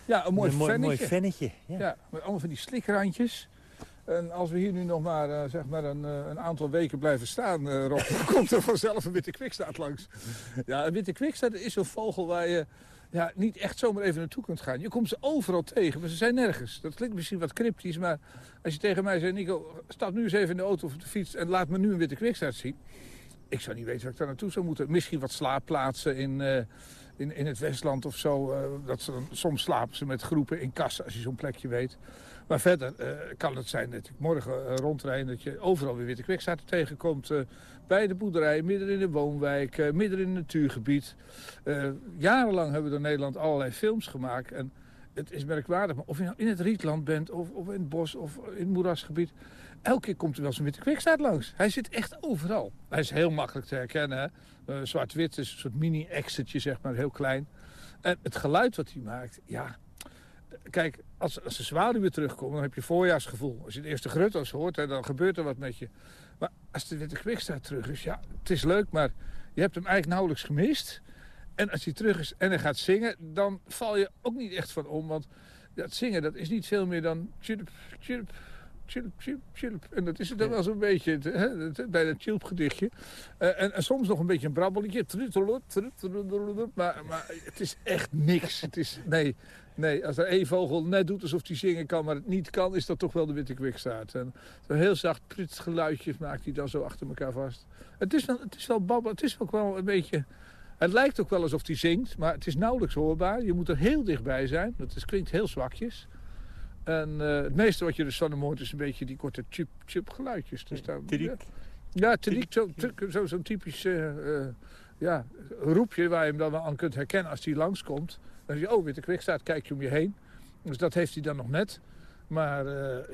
Ja, een mooi, een mooi, vennetje. mooi vennetje. Ja. ja. met allemaal van die slikrandjes. En als we hier nu nog maar uh, zeg maar een, uh, een, aantal weken blijven staan, uh, Rob, dan komt er vanzelf een witte kwikstaart langs. Ja, een witte kwikstaart is een vogel waar je ja, niet echt zomaar even naartoe kunt gaan. Je komt ze overal tegen, maar ze zijn nergens. Dat klinkt misschien wat cryptisch, maar als je tegen mij zegt... Nico, stap nu eens even in de auto of op de fiets en laat me nu een witte kwikstaart zien. Ik zou niet weten waar ik daar naartoe zou moeten. Misschien wat slaapplaatsen in in, in het Westland of zo. Dat ze soms slapen ze met groepen in kassen, als je zo'n plekje weet. Maar verder uh, kan het zijn dat ik morgen uh, rondrijd... en dat je overal weer witte kwikstaarten tegenkomt. bij de boerderij, midden in de woonwijk, midden in het natuurgebied. jarenlang hebben we in Nederland allerlei films gemaakt... En, het is merkwaardig, maar of je nou in het rietland bent, of, of in het bos, of in het moerasgebied... elke keer komt er wel zo'n witte kwikstaart langs. Hij zit echt overal. Hij is heel makkelijk te herkennen, Zwart-wit is een soort mini-exitje, zeg maar, heel klein. En het geluid wat hij maakt, ja... Kijk, als, als de zwaluw weer terugkomt, dan heb je voorjaarsgevoel. Als je de eerste grutto's hoort, hè, dan gebeurt er wat met je. Maar als de witte kwikstaart terug is, ja, het is leuk, maar je hebt hem eigenlijk nauwelijks gemist... En als hij terug is en hij gaat zingen, dan val je ook niet echt van om. Want dat zingen, dat is niet veel meer dan chirp, chirp, chirp, chirp, chirp. En dat is het dan wel zo'n beetje, hè, bij dat chilp gedichtje. Uh, en, en, soms nog een beetje een brabbeletje. Maar, maar het is echt niks. Het is, nee, nee, als er één vogel net doet alsof hij zingen kan, maar het niet kan, is dat toch wel de witte kwikstaart. En zo'n heel zacht prut geluidje maakt hij dan zo achter elkaar vast. Het is wel, het is wel babbel, het is ook wel een beetje... Het lijkt ook wel alsof hij zingt, maar het is nauwelijks hoorbaar. Je moet er heel dichtbij zijn. Dat is, klinkt heel zwakjes. En uh, het meeste wat je dus van hem hoort is een beetje die korte chup-chup geluidjes. Dus daar, ja, ja zo'n zo, zo typisch uh, uh, ja, roepje waar je hem dan wel aan kunt herkennen als hij langskomt. Zie je, oh, witte kijk je om je heen. Dus dat heeft hij dan nog net. Maar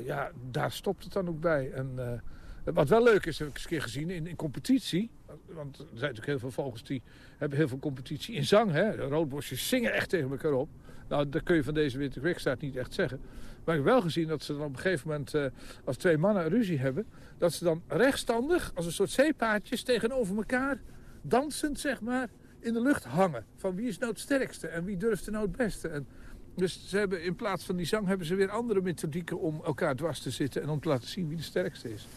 ja, daar stopt het dan ook bij. En wat wel leuk is, heb ik eens een keer gezien in, in competitie. Want er zijn natuurlijk heel veel vogels die hebben heel veel competitie in zang. Hè? De roodbosjes zingen echt tegen elkaar op. Nou, dat kun je van deze witte kwikstaart niet echt zeggen. Maar ik heb wel gezien dat ze dan op een gegeven moment, uh, als twee mannen ruzie hebben... dat ze dan rechtstandig, als een soort zeepaardjes tegenover elkaar... dansend, zeg maar, in de lucht hangen. Van wie is nou het sterkste en wie durft er nou het beste. En dus ze hebben, in plaats van die zang hebben ze weer andere methodieken om elkaar dwars te zitten... en om te laten zien wie de sterkste is.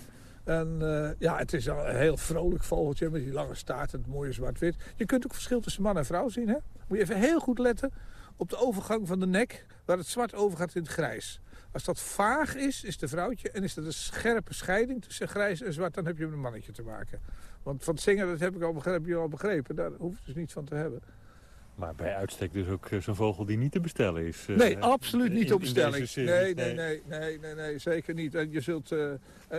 En uh, ja, het is een heel vrolijk vogeltje met die lange staart en het mooie zwart-wit. Je kunt ook verschil tussen man en vrouw zien. Hè? Moet je even heel goed letten op de overgang van de nek, waar het zwart overgaat in het grijs. Als dat vaag is, is de vrouwtje. En is dat een scherpe scheiding tussen grijs en zwart, dan heb je met een mannetje te maken. Want van het zingen, dat heb, ik al begrepen, heb je al begrepen. Daar hoeft dus niets van te hebben. Maar bij uitstek dus ook zo'n vogel die niet te bestellen is. Uh, nee, absoluut niet op bestelling. Nee, nee, nee, nee, nee, nee, zeker niet. En, je zult, uh,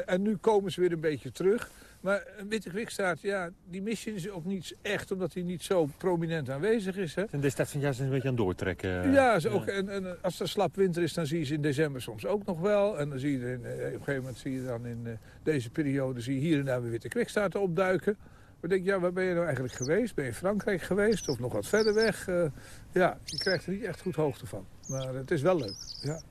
en nu komen ze weer een beetje terug. Maar Witte Kwikstaart, ja, die mis je ook niet echt... omdat hij niet zo prominent aanwezig is. Hè? En destijds van juist een beetje aan het doortrekken. Ja, ook, En, en, als er slap winter is, dan zie je ze in december soms ook nog wel. En dan zie je in, op een gegeven moment zie je dan in deze periode... zie je hier en daar weer Witte Kwikstaarten opduiken. Maar denk ja, waar ben je nou eigenlijk geweest? Ben je in Frankrijk geweest of nog wat verder weg? Uh, ja, je krijgt er niet echt goed hoogte van. Maar het is wel leuk, ja.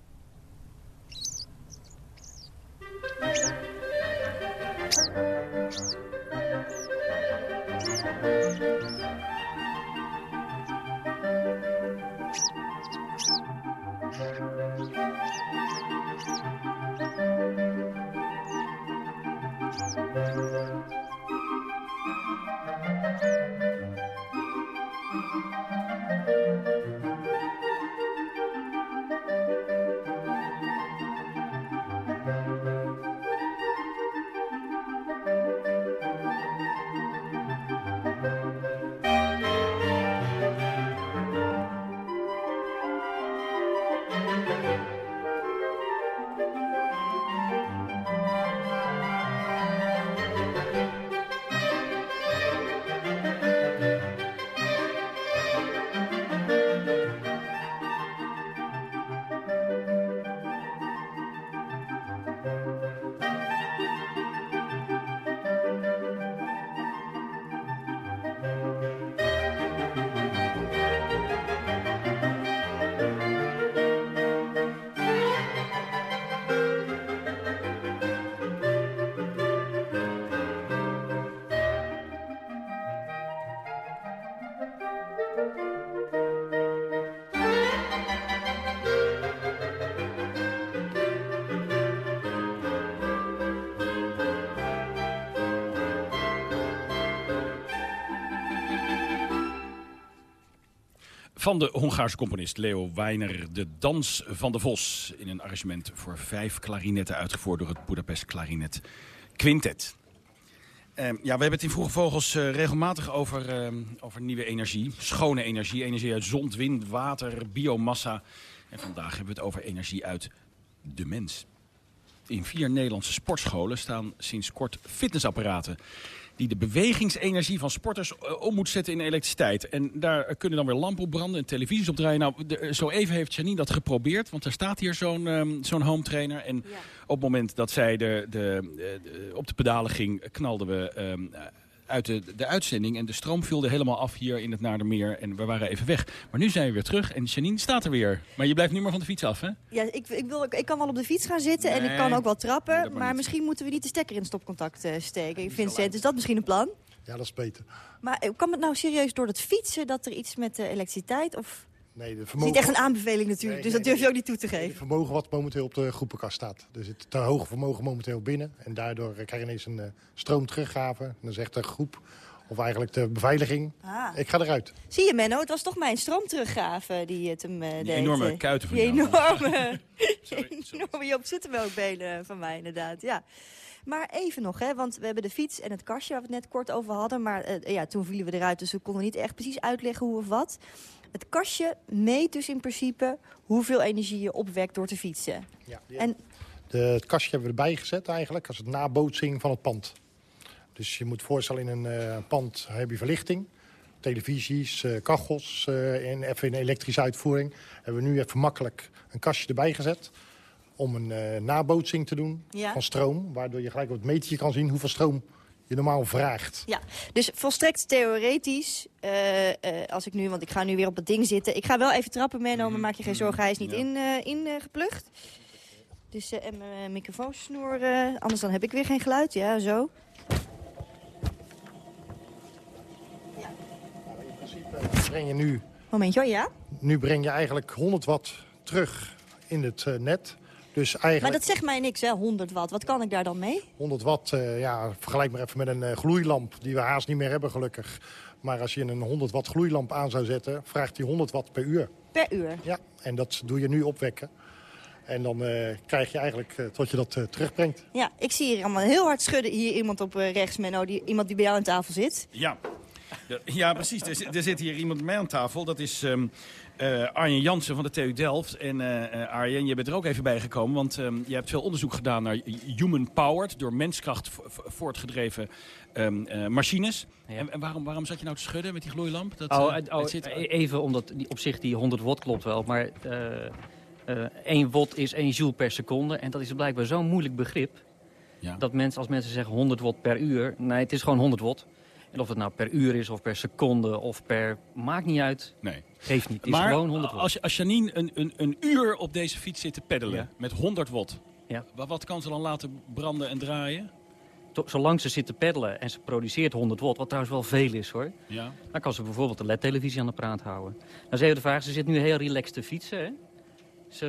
Van de Hongaarse componist Leo Weiner, de Dans van de Vos... in een arrangement voor vijf klarinetten uitgevoerd door het Budapest Klarinet Quintet. Uh, ja, we hebben het in Vroege Vogels uh, regelmatig over, uh, over nieuwe energie. Schone energie, energie uit zon, wind, water, biomassa. En vandaag hebben we het over energie uit de mens. In vier Nederlandse sportscholen staan sinds kort fitnessapparaten die de bewegingsenergie van sporters uh, om moet zetten in elektriciteit. En daar kunnen dan weer lampen op branden en televisies op draaien. Nou, de, zo even heeft Janine dat geprobeerd, want er staat hier zo'n um, zo'n home trainer. En ja. op het moment dat zij de, de, de, op de pedalen ging, knalden we... Um, uit de, de uitzending. En de stroom vulde helemaal af hier in het Naardermeer. En we waren even weg. Maar nu zijn we weer terug. En Janine staat er weer. Maar je blijft nu maar van de fiets af, hè? Ja, ik, ik, wil, ik kan wel op de fiets gaan zitten. Nee, en ik kan ook wel trappen. Maar, maar misschien moeten we niet de stekker in het stopcontact uh, steken. Vincent, is dat misschien een plan? Ja, dat is beter. Maar kan het nou serieus door het fietsen dat er iets met de elektriciteit... of Nee, de vermogen... Het is niet echt een aanbeveling natuurlijk, nee, dus dat durf je ook niet toe te geven. Het vermogen wat momenteel op de groepenkast staat. Er zit te hoge vermogen momenteel binnen. En daardoor krijg je ineens een uh, stroomteruggave. En dan zegt de groep, of eigenlijk de beveiliging, ah. ik ga eruit. Zie je Menno, het was toch mijn stroomteruggave die het hem uh, die deed. enorme kuiten van die enorme, enorme Joop Zoetemelkbenen van mij inderdaad, ja. Maar even nog, hè, want we hebben de fiets en het kastje waar we het net kort over hadden. Maar uh, ja, toen vielen we eruit, dus we konden niet echt precies uitleggen hoe of wat. Het kastje meet dus in principe hoeveel energie je opwekt door te fietsen. Ja, en... de, het kastje hebben we erbij gezet eigenlijk als het nabootsing van het pand. Dus je moet voorstellen in een uh, pand heb je verlichting. Televisies, uh, kachels uh, en even in elektrische uitvoering. Hebben we nu even makkelijk een kastje erbij gezet om een nabootsing te doen ja. van stroom. Waardoor je gelijk op het metertje kan zien hoeveel stroom je normaal vraagt. Ja, dus volstrekt theoretisch, uh, uh, als ik nu, want ik ga nu weer op het ding zitten. Ik ga wel even trappen, Menno, maar maak je geen zorgen, hij is niet ja. in, uh, in geplucht. Dus en mijn microfoonsnoer, anders dan heb ik weer geen geluid. Ja, zo. Ja. Nou, in principe breng je nu... Momentje hoor, ja? Nu breng je eigenlijk 100 watt terug in het net... Dus eigenlijk... Maar dat zegt mij niks, hè, 100 watt. Wat kan ik daar dan mee? 100 watt, uh, ja, vergelijk maar even met een uh, gloeilamp... die we haast niet meer hebben, gelukkig. Maar als je een 100 watt gloeilamp aan zou zetten... vraagt die 100 watt per uur. Per uur? Ja, en dat doe je nu opwekken. En dan uh, krijg je eigenlijk uh, tot je dat uh, terugbrengt. Ja, ik zie hier allemaal heel hard schudden. Hier iemand op rechts, Menno, die, iemand die bij jou aan tafel zit. Ja. Ja, precies. Er, er, zit hier iemand bij mij aan tafel. Dat is um, uh, Arjen Jansen van de TU Delft. En uh, Arjen, je bent er ook even bij gekomen. Want um, je hebt veel onderzoek gedaan naar human-powered... door menskracht voortgedreven um, uh, machines. Ja. En, en, waarom, waarom zat je nou te schudden met die gloeilamp? Dat, oh, oh zit... Even omdat die, op zich die 100 watt klopt wel. Maar 1 watt is 1 joule per seconde. En dat is blijkbaar zo'n moeilijk begrip... Ja. Dat mensen, als mensen zeggen 100 watt per uur... Nee, het is gewoon 100 watt. En of het nou per uur is of per seconde of per... Maakt niet uit. Nee. Geeft niet. Het is gewoon 100 watt. Als, als Janine een, een, een uur op deze fiets zit te peddelen met 100 watt... Ja. Wat kan ze dan laten branden en draaien? Zolang ze zit te peddelen en ze produceert 100 watt, wat trouwens wel veel is hoor... Ja. dan kan ze bijvoorbeeld de LED-televisie aan de praat houden. Dan is even de vraag, ze zit nu heel relaxed te fietsen. Hè?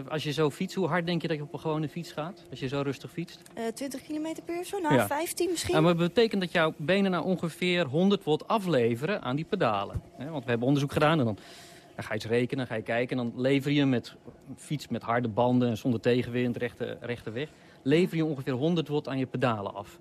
Als je zo fietst, hoe hard denk je dat je op een gewone fiets gaat? Als je zo rustig fietst? Uh, 20 km per uur zo? Nou, ja. 15 misschien? Ja, maar dat betekent dat jouw benen nou ongeveer 100 watt afleveren aan die pedalen. Want we hebben onderzoek gedaan en dan, dan ga je eens rekenen, dan ga je kijken... en dan lever je met een fiets met harde banden en zonder tegenwind, rechte, rechte weg... lever je ongeveer 100 watt aan je pedalen af.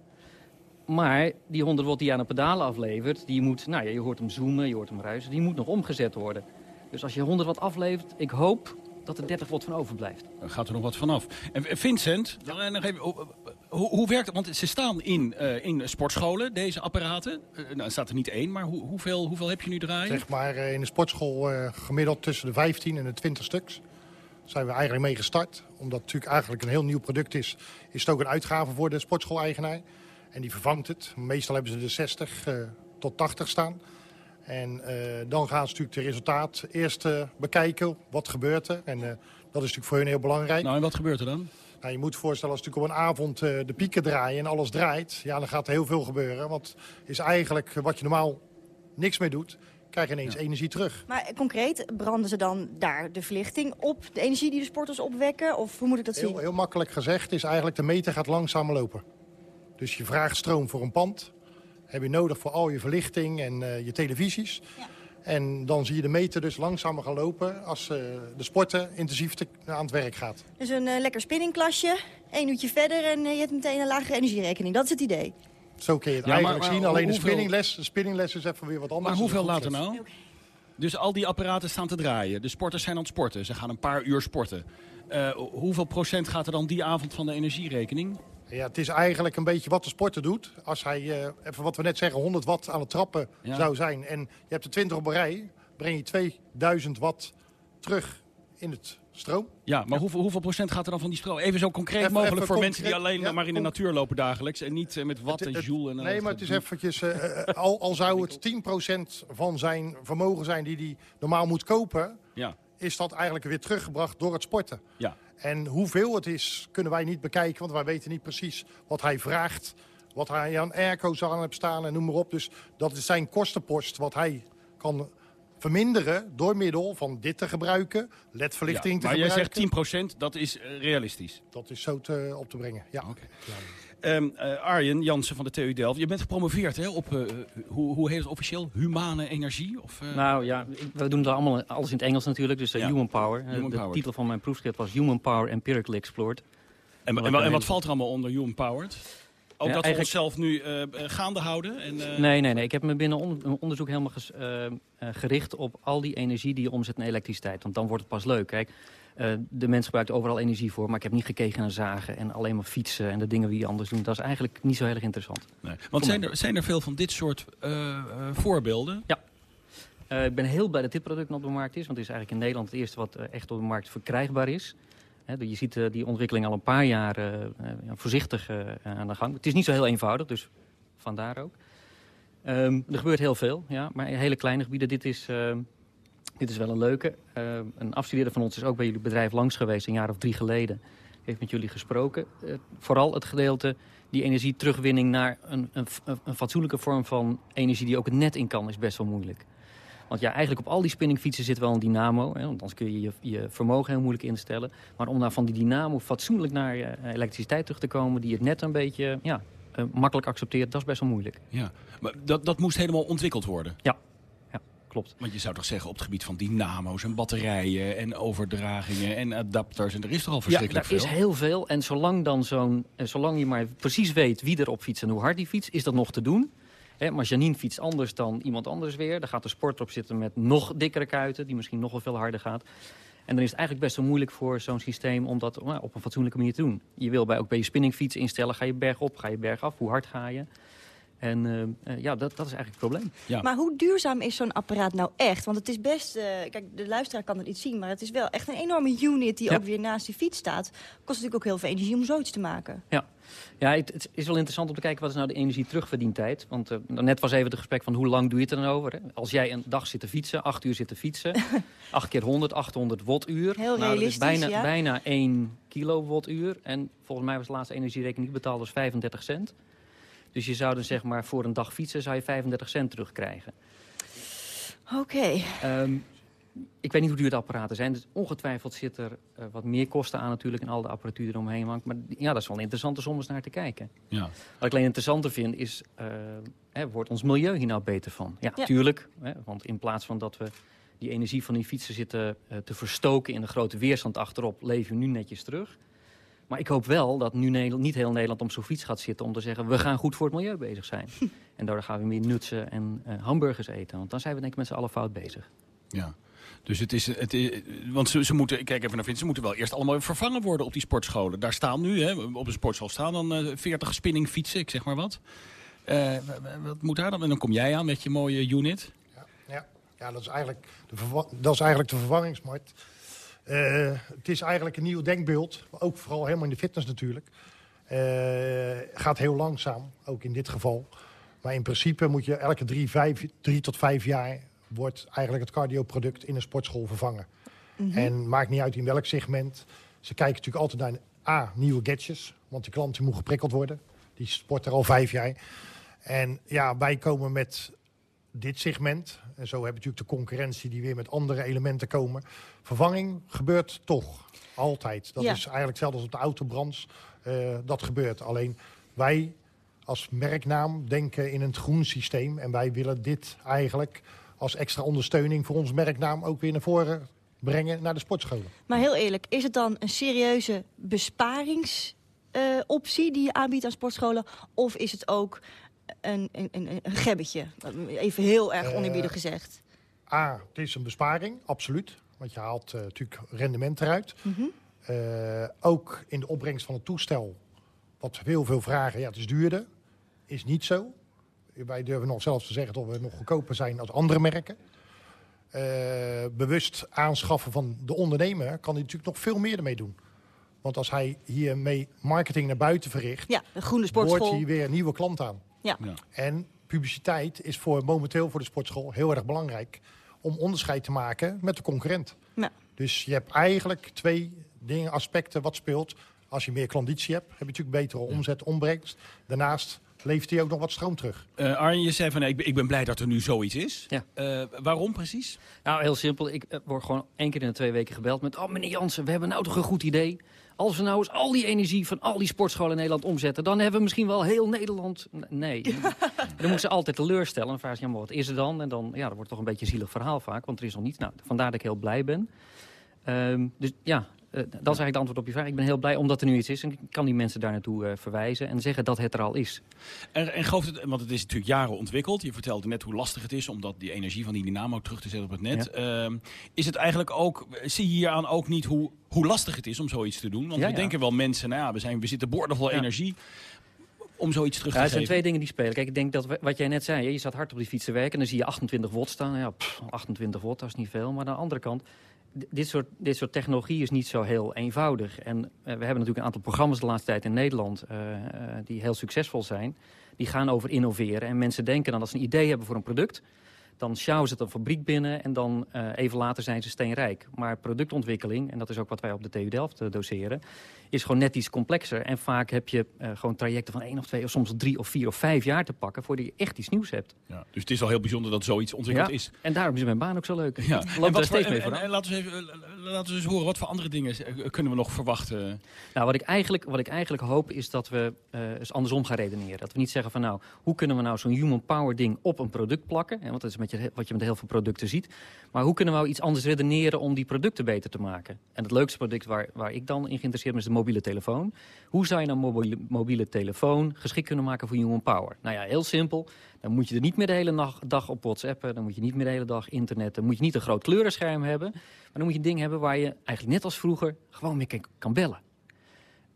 Maar die 100 watt die je aan de pedalen aflevert, die moet, nou ja, je hoort hem zoomen, je hoort hem ruisen, die moet nog omgezet worden. Dus als je 100 watt aflevert, ik hoop dat er 30 watt van overblijft. Dan gaat er nog wat vanaf. En Vincent, ja. nog even, hoe, hoe, werkt het? Want ze staan in, uh, in sportscholen, deze apparaten. Uh, nou, er staat er niet één, maar hoe, hoeveel, hoeveel heb je nu draaien? Zeg maar in de sportschool gemiddeld tussen de 15 en de 20 stuks. Zijn we eigenlijk mee gestart. Omdat het natuurlijk eigenlijk een heel nieuw product is, is het ook een uitgave voor de sportschool-eigenaar. En die vervangt het. Meestal hebben ze de 60 tot 80 staan. En uh, dan gaan ze natuurlijk de resultaat eerst uh, bekijken. Wat gebeurt er? En uh, dat is natuurlijk voor hun heel belangrijk. Nou, en wat gebeurt er dan? Nou, je moet je voorstellen, als natuurlijk op een avond de pieken draaien en alles draait... ja, dan gaat er heel veel gebeuren. Want is eigenlijk wat je normaal niks meer doet krijg je ineens ja. energie terug. Maar concreet, branden ze dan daar de verlichting op? De energie die de sporters opwekken? Of hoe moet ik dat heel, zien? Heel makkelijk gezegd is eigenlijk de meter gaat langzamer lopen. Dus je vraagt stroom voor een pand heb je nodig voor al je verlichting en uh, je televisies. Ja. En dan zie je de meter dus langzamer gaan lopen als uh, de sporten intensief te, aan het werk gaat. Dus een uh, lekker spinningklasje, één uurtje verder en je hebt meteen een lagere energierekening. Dat is het idee. Zo kun je het ja, eigenlijk maar, maar, zien. Alleen hoeveel... de spinningles, de spinningles is even weer wat anders. Maar hoeveel later nou? Dus al die apparaten staan te draaien. De sporters zijn aan het sporten. Ze gaan een paar uur sporten. Uh, hoeveel procent gaat er dan die avond van de energierekening? Ja, het is eigenlijk een beetje wat de sporter doet. Als hij, uh, even wat we net zeggen, 100 watt aan het trappen ja. zou zijn... en je hebt er 20 op een rij, breng je 2000 watt terug in het stroom. Ja, maar ja. Hoeveel, hoeveel, procent gaat er dan van die stroom? Even zo concreet even, mogelijk even voor concreet, mensen die alleen ja, maar in de natuur lopen dagelijks... en niet uh, met watt en joule. En nee, maar het is eventjes... Uh, al, al zou het 10% van zijn vermogen zijn die hij normaal moet kopen... Ja. is dat eigenlijk weer teruggebracht door het sporten. Ja. En hoeveel het is, kunnen wij niet bekijken. Want wij weten niet precies wat hij vraagt. Wat hij aan airco's aan hebt staan en noem maar op. Dus dat is zijn kostenpost wat hij kan verminderen door middel van dit te gebruiken, ledverlichting ja, te gebruiken. Maar jij zegt 10%, dat is uh, realistisch? Dat is zo te, op te brengen, ja. Okay. Um, uh, Arjen Jansen van de TU Delft, je bent gepromoveerd hè, op, uh, hoe, hoe heet het officieel, humane energie? Of, uh... Nou ja, we doen het allemaal, alles in het Engels natuurlijk, dus ja. Human Power. Human de titel van mijn proefschrift was Human Power Empirically Explored. En, en, en wat valt er allemaal onder Human Powered? Ook ja, dat we onszelf nu uh, gaande houden? En, uh... Nee, nee, nee. Ik heb me binnen on onderzoek helemaal ges, uh, gericht op al die energie die je omzet in elektriciteit. Want dan wordt het pas leuk. Kijk, de mens gebruikt overal energie voor. Maar ik heb niet gekeken naar zagen en alleen maar fietsen en de dingen die je anders doet. Dat is eigenlijk niet zo heel erg interessant. Nee. Want zijn er, zijn er veel van dit soort voorbeelden? Ja. Uh, ik ben heel blij dat dit product nog op de markt is. Want het is eigenlijk in Nederland het eerste wat echt op de markt verkrijgbaar is. je ziet die ontwikkeling al een paar jaar voorzichtig aan de gang. Het is niet zo heel eenvoudig, dus vandaar ook. Um, er gebeurt heel veel, ja, maar in hele kleine gebieden. Dit is, ehm, dit is wel een leuke. Ehm, een afstudeerder van ons is ook bij jullie bedrijf langs geweest, een jaar of drie geleden. Heeft met jullie gesproken. vooral het gedeelte die energieterugwinning naar een, een, een fatsoenlijke vorm van energie die ook het net in kan, is best wel moeilijk. Want ja, eigenlijk op al die spinningfietsen zit wel een dynamo. Hè, want anders kun je, je je vermogen heel moeilijk instellen. Maar om nou van die dynamo fatsoenlijk naar uh, elektriciteit terug te komen... die het net een beetje ja, makkelijk accepteert, dat is best wel moeilijk. Ja, maar dat, dat moest helemaal ontwikkeld worden? Ja. Klopt. Want je zou toch zeggen op het gebied van dynamo's en batterijen... en overdragingen en adapters, en er is toch al verschrikkelijk veel? Ja, er is heel veel. En zolang, dan zo'n, zolang je maar precies weet wie er op fietst en hoe hard die fiets, is dat nog te doen... Maar Janine fietst anders dan iemand anders weer. Daar gaat de sport op zitten met nog dikkere kuiten... die misschien nog wel veel harder gaat. En dan is het eigenlijk best wel moeilijk voor zo'n systeem... om dat nou, op een fatsoenlijke manier te doen. Je wil bij, ook bij je spinningfiets instellen... ga je berg op, ga je berg af, hoe hard ga je... En uh, ja, dat, dat is eigenlijk het probleem. Ja. Maar hoe duurzaam is zo'n apparaat nou echt? Want het is best... Uh, kijk, de luisteraar kan het niet zien... maar het is wel echt een enorme unit die ook weer naast die fiets staat. Kost natuurlijk ook heel veel energie om zoiets te maken. Ja, ja het, het, is wel interessant om te kijken... wat is nou de energie terugverdientijd. Want uh, net was even het gesprek van hoe lang doe je het er dan over. Hè? Als jij een dag zit te fietsen, acht uur zit te fietsen... 8 keer 100, 800 wattuur. Heel nou, realistisch, dat is bijna, ja. bijna 1 kilowattuur. En volgens mij was de laatste energierekening die betaalde dus 35 cent. Dus je zou dan zeg maar voor een dag fietsen zou je 35 cent terugkrijgen. Oké. Okay. Um, ik weet niet hoe duur de apparaten zijn. Dus ongetwijfeld zit er uh, wat meer kosten aan natuurlijk... en al de apparatuur eromheen hangt. Maar ja, dat is wel interessant om eens naar te kijken. Ja. Wat ik alleen interessanter vind is... Uh, hè, wordt ons milieu hier nou beter van? Ja, Ja. tuurlijk. Hè, want in plaats van dat we die energie van die fietsen zitten uh, te verstoken... in de grote weerstand achterop, leven we nu netjes terug. Maar ik hoop wel dat nu Nederland, niet heel Nederland om zo'n fiets gaat zitten... om te zeggen, we gaan goed voor het milieu bezig zijn. en daardoor gaan we meer nutsen en uh, hamburgers eten. Want dan zijn we denk ik met z'n allen fout bezig. Ja. Dus het is, het is want ze, ze moeten, ik kijk even naar Vince, ze moeten wel eerst allemaal vervangen worden op die sportscholen. Daar staan nu, hè, op een sportschool staan dan uh, 40 spinningfietsen, ik zeg maar wat. Uh, wat moet daar dan? En dan kom jij aan met je mooie unit. Ja, ja. ja dat, is eigenlijk de dat is eigenlijk de vervangingsmarkt. Uh, het is eigenlijk een nieuw denkbeeld, ook vooral helemaal in de fitness natuurlijk. Uh, gaat heel langzaam, ook in dit geval. Maar in principe moet je elke drie, vijf, drie tot vijf jaar... wordt eigenlijk het cardioproduct in een sportschool vervangen. Mm -hmm. En maakt niet uit in welk segment. Ze kijken natuurlijk altijd naar A, nieuwe gadgets. Want die klant die moet geprikkeld worden. Die sport er al vijf jaar. En ja, wij komen met dit segment. En zo heb je natuurlijk de concurrentie die weer met andere elementen komen. Vervanging gebeurt toch. Altijd. Dat Ja. is eigenlijk hetzelfde als op de autobrands. Uh, dat gebeurt. Alleen wij als merknaam denken in een groen systeem. En wij willen dit eigenlijk als extra ondersteuning voor onze merknaam ook weer naar voren brengen naar de sportscholen. Maar heel eerlijk, is het dan een serieuze besparingsoptie die je aanbiedt aan sportscholen? Of is het ook een, een, een, een gebbetje? Even heel erg oneerbiedig gezegd. A, het is een besparing, absoluut. Want je haalt uh, natuurlijk rendement eruit. Mm -hmm. uh, ook in de opbrengst van het toestel, wat heel veel vragen, ja, het is duurder. Is niet zo. Wij durven nog zelfs te zeggen dat we nog goedkoper zijn als andere merken. Uh, bewust aanschaffen van de ondernemer kan hij natuurlijk nog veel meer ermee doen. Want als hij hiermee marketing naar buiten verricht, ja, een groene sportschool. wordt hij weer een nieuwe klant aan. Ja. ja. En publiciteit is voor, momenteel voor de sportschool heel erg belangrijk om onderscheid te maken met de concurrent. Ja. Dus je hebt eigenlijk twee dingen, aspecten wat speelt. Als je meer klanditie hebt, heb je natuurlijk betere omzet, ombrengst. Daarnaast levert hij ook nog wat stroom terug. Uh, Arjen, je zei van nee, ik, ben, ik ben blij dat er nu zoiets is. Ja. Uh, waarom precies? Nou, heel simpel. Ik uh, word gewoon één keer in de twee weken gebeld met... oh, meneer Jansen, we hebben nou toch een goed idee. Als we nou eens al die energie van al die sportscholen in Nederland omzetten... dan hebben we misschien wel heel Nederland... Nee, dan moet ze altijd teleurstellen. En dan vraag je, ja, maar wat is er dan? En dan, ja, dat wordt toch een beetje een zielig verhaal vaak. Want er is nog niets. Nou, vandaar dat ik heel blij ben. Um, dus ja, dat is eigenlijk de antwoord op je vraag. Ik ben heel blij omdat er nu iets is. En ik kan die mensen daar naartoe uh, verwijzen en zeggen dat het er al is. En, en gelooft het, want het is natuurlijk jaren ontwikkeld. Je vertelde net hoe lastig het is om dat die energie van die dynamo terug te zetten op het net. Ja. Uh, is het eigenlijk ook, zie je hieraan ook niet hoe, hoe lastig het is om zoiets te doen? Want ja, we ja. denken wel mensen, nou ja, we, zijn, we zitten boordevol energie om zoiets terug ja, te er zijn geven. twee dingen die spelen. Kijk, ik denk dat wat jij net zei, je zat hard op die fiets te werken... en dan zie je 28 watt staan. Ja, pff, 28 watt, dat is niet veel. Maar aan de andere kant, dit soort, soort technologie is niet zo heel eenvoudig. En uh, we hebben natuurlijk een aantal programma's de laatste tijd in Nederland... Uh, uh, die heel succesvol zijn. Die gaan over innoveren. En mensen denken dan dat ze een idee hebben voor een product... dan sjouwen ze het een fabriek binnen en dan even later zijn ze steenrijk. Maar productontwikkeling, en dat is ook wat wij op de TU Delft doseren... is gewoon net iets complexer. En vaak heb je uh, gewoon trajecten van één of twee... of soms drie of vier of vijf jaar te pakken... voordat je echt iets nieuws hebt. Ja, dus het is al heel bijzonder dat zoiets ontwikkeld ja, is. En daarom is mijn baan ook zo leuk. Ja. Loopt er steeds en, mee vooruit. En, en laten, we even, laten we eens horen, wat voor andere dingen kunnen we nog verwachten? Nou, wat ik eigenlijk, wat ik eigenlijk hoop is dat we eens andersom gaan redeneren. Dat we niet zeggen van nou, hoe kunnen we nou zo'n human power ding op een product plakken? Want dat is met je, wat je met heel veel producten ziet. Maar hoe kunnen we nou iets anders redeneren om die producten beter te maken? En het leukste product waar, waar ik dan in geïnteresseerd ben is de mobiele telefoon. Hoe zou je nou mobiele, mobiele telefoon geschikt kunnen maken voor human power? Nou ja, heel simpel. Dan moet je er niet meer de hele dag op whatsappen. Dan moet je niet meer de hele dag internet. Dan moet je niet een groot kleurenscherm hebben. Maar dan moet je een ding hebben waar je eigenlijk net als vroeger gewoon mee kan bellen.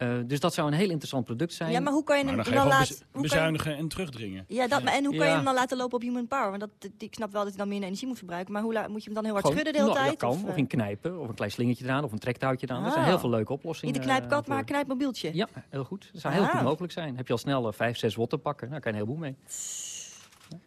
Uh, dus dat zou een heel interessant product zijn. Ja, maar hoe kan je hem dan, dan laten... bezuinigen en terugdringen. Ja, dat, en hoe kan je hem dan laten lopen op human power? Want dat, ik snap wel dat hij dan minder energie moet verbruiken. Maar hoe moet je hem dan heel hard schudden de hele nou, tijd? Dat kan, of, of in knijpen, of een klein slingetje eraan, of een trektouwtje eraan. Er zijn heel veel leuke oplossingen. Niet de knijpkat, maar een knijpmobieltje. Ja, heel goed. Dat zou heel goed mogelijk zijn. Heb je al snel 5, 6 watt te pakken, nou kan je een heleboel mee.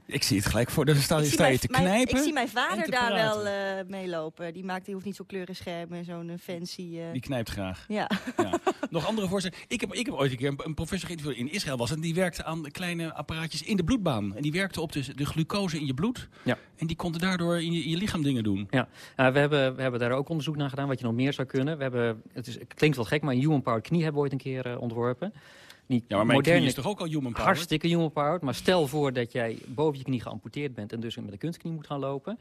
Ik zie het gelijk voor. de sta, sta je te knijpen. ik zie mijn vader daar wel uh, meelopen. Die maakt, die hoeft niet zo'n kleurenscherm en zo'n fancy... Uh... Die knijpt graag. Ja. ja. Nog andere voorstellen. Ik heb, ik heb ooit een keer een, professor geïnterviewd in Israël was en die werkte aan kleine apparaatjes in de bloedbaan. En die werkte op de, de glucose in je bloed. Ja. En die konden daardoor in je, in je lichaam dingen doen. Ja, uh, we, hebben, we hebben daar ook onderzoek naar gedaan wat je nog meer zou kunnen. We hebben, het, is, het klinkt wel gek, maar een human powered knie hebben we ooit een keer ontworpen niet ja, maar mijn moderne, is toch ook al human powered? Hartstikke human powered. Maar stel voor dat jij boven je knie geamputeerd bent... en dus met een kunstknie moet gaan lopen.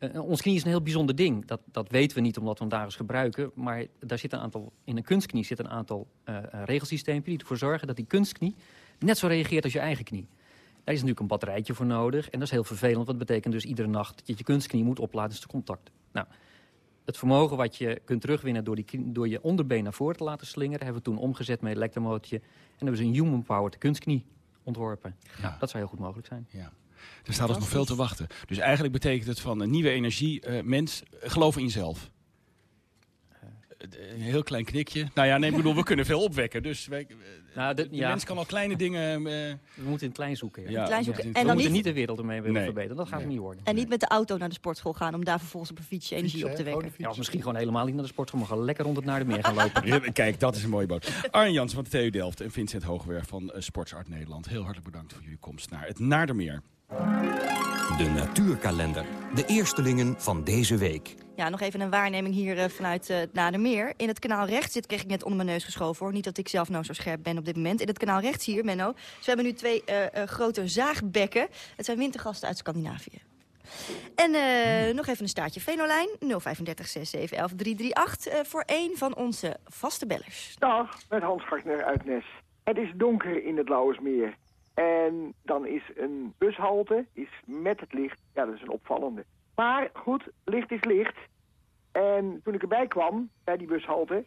Uh, ons knie is een heel bijzonder ding. Dat, dat weten we niet omdat we hem dagelijks gebruiken. Maar daar zit een aantal, in een kunstknie zit een aantal uh, regelsystemen... die ervoor zorgen dat die kunstknie net zo reageert als je eigen knie. Daar is natuurlijk een batterijtje voor nodig. En dat is heel vervelend. Wat betekent dus iedere nacht dat je je kunstknie moet opladen. Dus de contact. Nou, het vermogen wat je kunt terugwinnen door, die, door je onderbeen naar voren te laten slingeren... hebben we toen omgezet met een elektromotortje. En hebben ze een human-powered kunstknie ontworpen. Ja. dat zou heel goed mogelijk zijn. Ja. Er staat dus nog veel te wachten. Dus eigenlijk betekent het van een nieuwe energie... Uh, mens, geloof in jezelf. Een heel klein knikje. Nou ja, nee, ik bedoel, we kunnen veel opwekken. Dus wij, nou, de, de mens kan al kleine dingen... Uh, we moeten in klein zoeken. Ja. ja klein zoeken. En we dan moeten niet de wereld ermee willen nee. verbeteren. Dat gaat nee. niet worden. En niet met de auto naar de sportschool gaan... om daar vervolgens op een fietsje energie op te wekken. Ja, of misschien gewoon helemaal niet naar de sportschool... maar gewoon lekker rond het naar de meer gaan lopen. Kijk, dat is een mooie boot. Arjen Jans van de TU Delft en Vincent Hoogwerf van uh, Sportsart Nederland. Heel hartelijk bedankt voor jullie komst naar het Naardermeer. De natuurkalender. De eerstelingen van deze week. Ja, nog even een waarneming hier uh, vanuit uh, het Nadermeer. In het kanaal rechts, dit kreeg ik net onder mijn neus geschoven hoor. Niet dat ik zelf nou zo scherp ben op dit moment. In het kanaal rechts hier, Menno. Dus we hebben nu twee uh, grote zaagbekken. Het zijn wintergasten uit Scandinavië. En uh, nog even een staartje Venolijn. 035 6711 338 voor één van onze vaste bellers. Dag, met Hans Gartner uit Nes. Het is donker in het Lauwersmeer. En dan is een bushalte is met het licht, ja dat is een opvallende. Maar goed, licht is licht. En toen ik erbij kwam, bij die bushalte,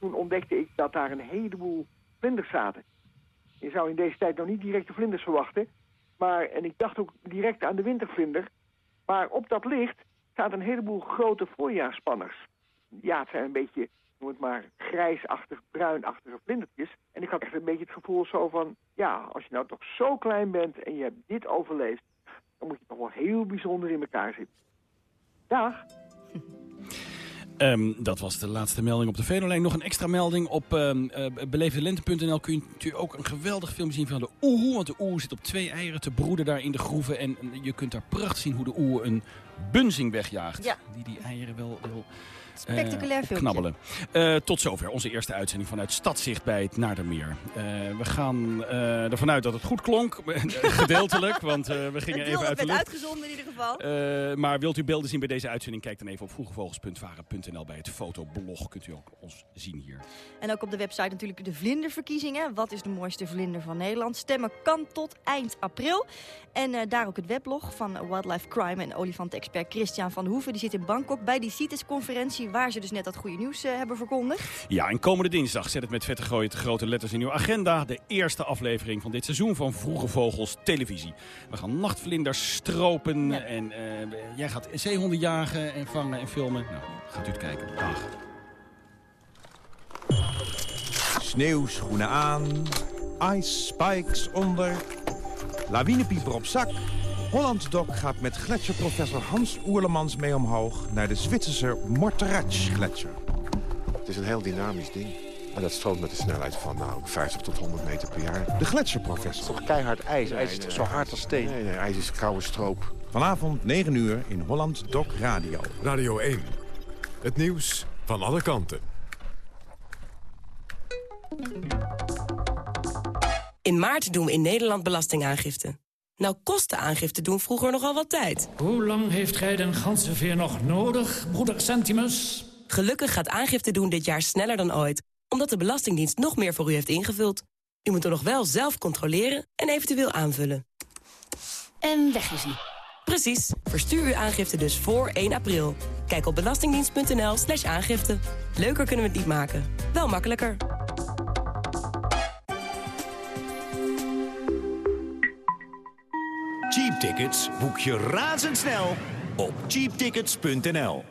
toen ontdekte ik dat daar een heleboel vlinders zaten. Je zou in deze tijd nog niet direct de vlinders verwachten. Maar, en ik dacht ook direct aan de wintervlinder. Maar op dat licht staat een heleboel grote voorjaarspanners. Ja, het zijn een beetje, noem het maar, grijsachtig, bruinachtige vlindertjes. En ik had echt een beetje het gevoel zo van... ja, als je nou toch zo klein bent en je hebt dit overleefd... dan moet je toch wel heel bijzonder in elkaar zitten. Dag. Um, dat was de laatste melding op de Venolijn. Nog een extra melding op um, uh, beleefdelente.nl kun je natuurlijk ook een geweldig film zien van de oehoe. Want de oehoe zit op twee eieren te broeden daar in de groeven. En je kunt daar prachtig zien hoe de oehoe een bunzing wegjaagt. Ja. Die die eieren wel wil Spectaculair uh, filmpje. knabbelen. Uh, tot zover onze eerste uitzending vanuit Stadzicht bij het Naardermeer. Uh, we gaan ervan uit dat het goed klonk. Gedeeltelijk, want we gingen even uit de lucht. uitgezonden in ieder geval. maar wilt u beelden zien bij deze uitzending? Kijk dan even op vroegevogels.varen.nl bij het fotoblog. Kunt u ook ons zien hier. En ook op de website natuurlijk de vlinderverkiezingen. Wat is de mooiste vlinder van Nederland? Stemmen kan tot eind april. En daar ook het weblog van Wildlife Crime en olifantexpert Christian van Hoeven. Die zit in Bangkok bij die CITES-conferentie waar ze dus net dat goede nieuws uh, hebben verkondigd. Ja, en komende dinsdag zet het met vette gooien te grote letters in uw agenda. De eerste aflevering van dit seizoen van Vroege Vogels Televisie. We gaan nachtvlinders stropen ja. en uh, jij gaat zeehonden jagen en vangen en filmen. Nou, gaat u het kijken. Dag. Sneeuwschoenen aan, ice spikes onder, lawinepieper op zak... Holland Doc gaat met gletsjerprofessor Hans Oerlemans mee omhoog... naar de Zwitserse Morteratsch-gletsjer. Het is een heel dynamisch ding. En dat stroomt met een snelheid van nou, 50 tot 100 meter per jaar. De gletsjerprofessor. Het is toch keihard ijs? ijs is toch zo hard als steen? Nee, nee, ijs is koude stroop. Vanavond 9 uur in Holland Doc Radio. Radio 1. Het nieuws van alle kanten. In maart doen we in Nederland belastingaangifte. Nou kostte aangifte doen vroeger nogal wat tijd. Hoe lang heeft gij den ganzenveer nog nodig, broeder Centimus? Gelukkig gaat aangifte doen dit jaar sneller dan ooit... omdat de Belastingdienst nog meer voor u heeft ingevuld. U moet er nog wel zelf controleren en eventueel aanvullen. en weg is hij. Precies. Verstuur uw aangifte dus voor 1 april. Kijk op belastingdienst.nl slash aangifte. Leuker kunnen we het niet maken. Wel makkelijker. Tickets boek je razendsnel op cheaptickets.nl.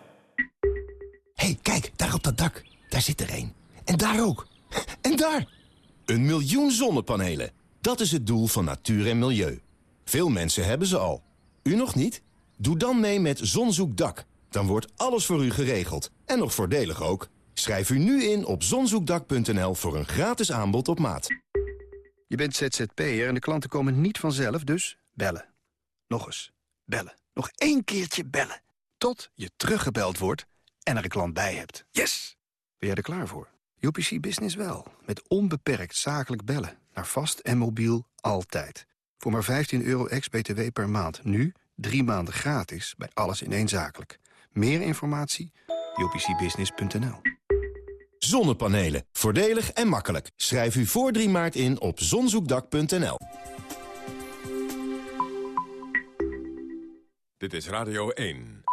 hey, kijk, daar op dat dak. Daar zit er een. En daar ook. En daar! Een miljoen zonnepanelen. Dat is het doel van natuur en milieu. Veel mensen hebben ze al. U nog niet? Doe dan mee met Zonzoekdak. Dan wordt alles voor u geregeld. En nog voordelig ook. Schrijf u nu in op zonzoekdak.nl voor een gratis aanbod op maat. Je bent ZZP'er en de klanten komen niet vanzelf, dus bellen. Nog eens. Bellen. Nog één keertje bellen. Tot je teruggebeld wordt en er een klant bij hebt. Yes! Ben jij er klaar voor? UPC Business wel. Met onbeperkt zakelijk bellen. Naar vast en mobiel altijd. Voor maar 15 euro ex-BTW per maand. Nu drie maanden gratis bij alles in één zakelijk. Meer informatie? upcbusiness.nl Zonnepanelen. Voordelig en makkelijk. Schrijf u voor 3 maart in op zonzoekdak.nl. Dit is Radio 1.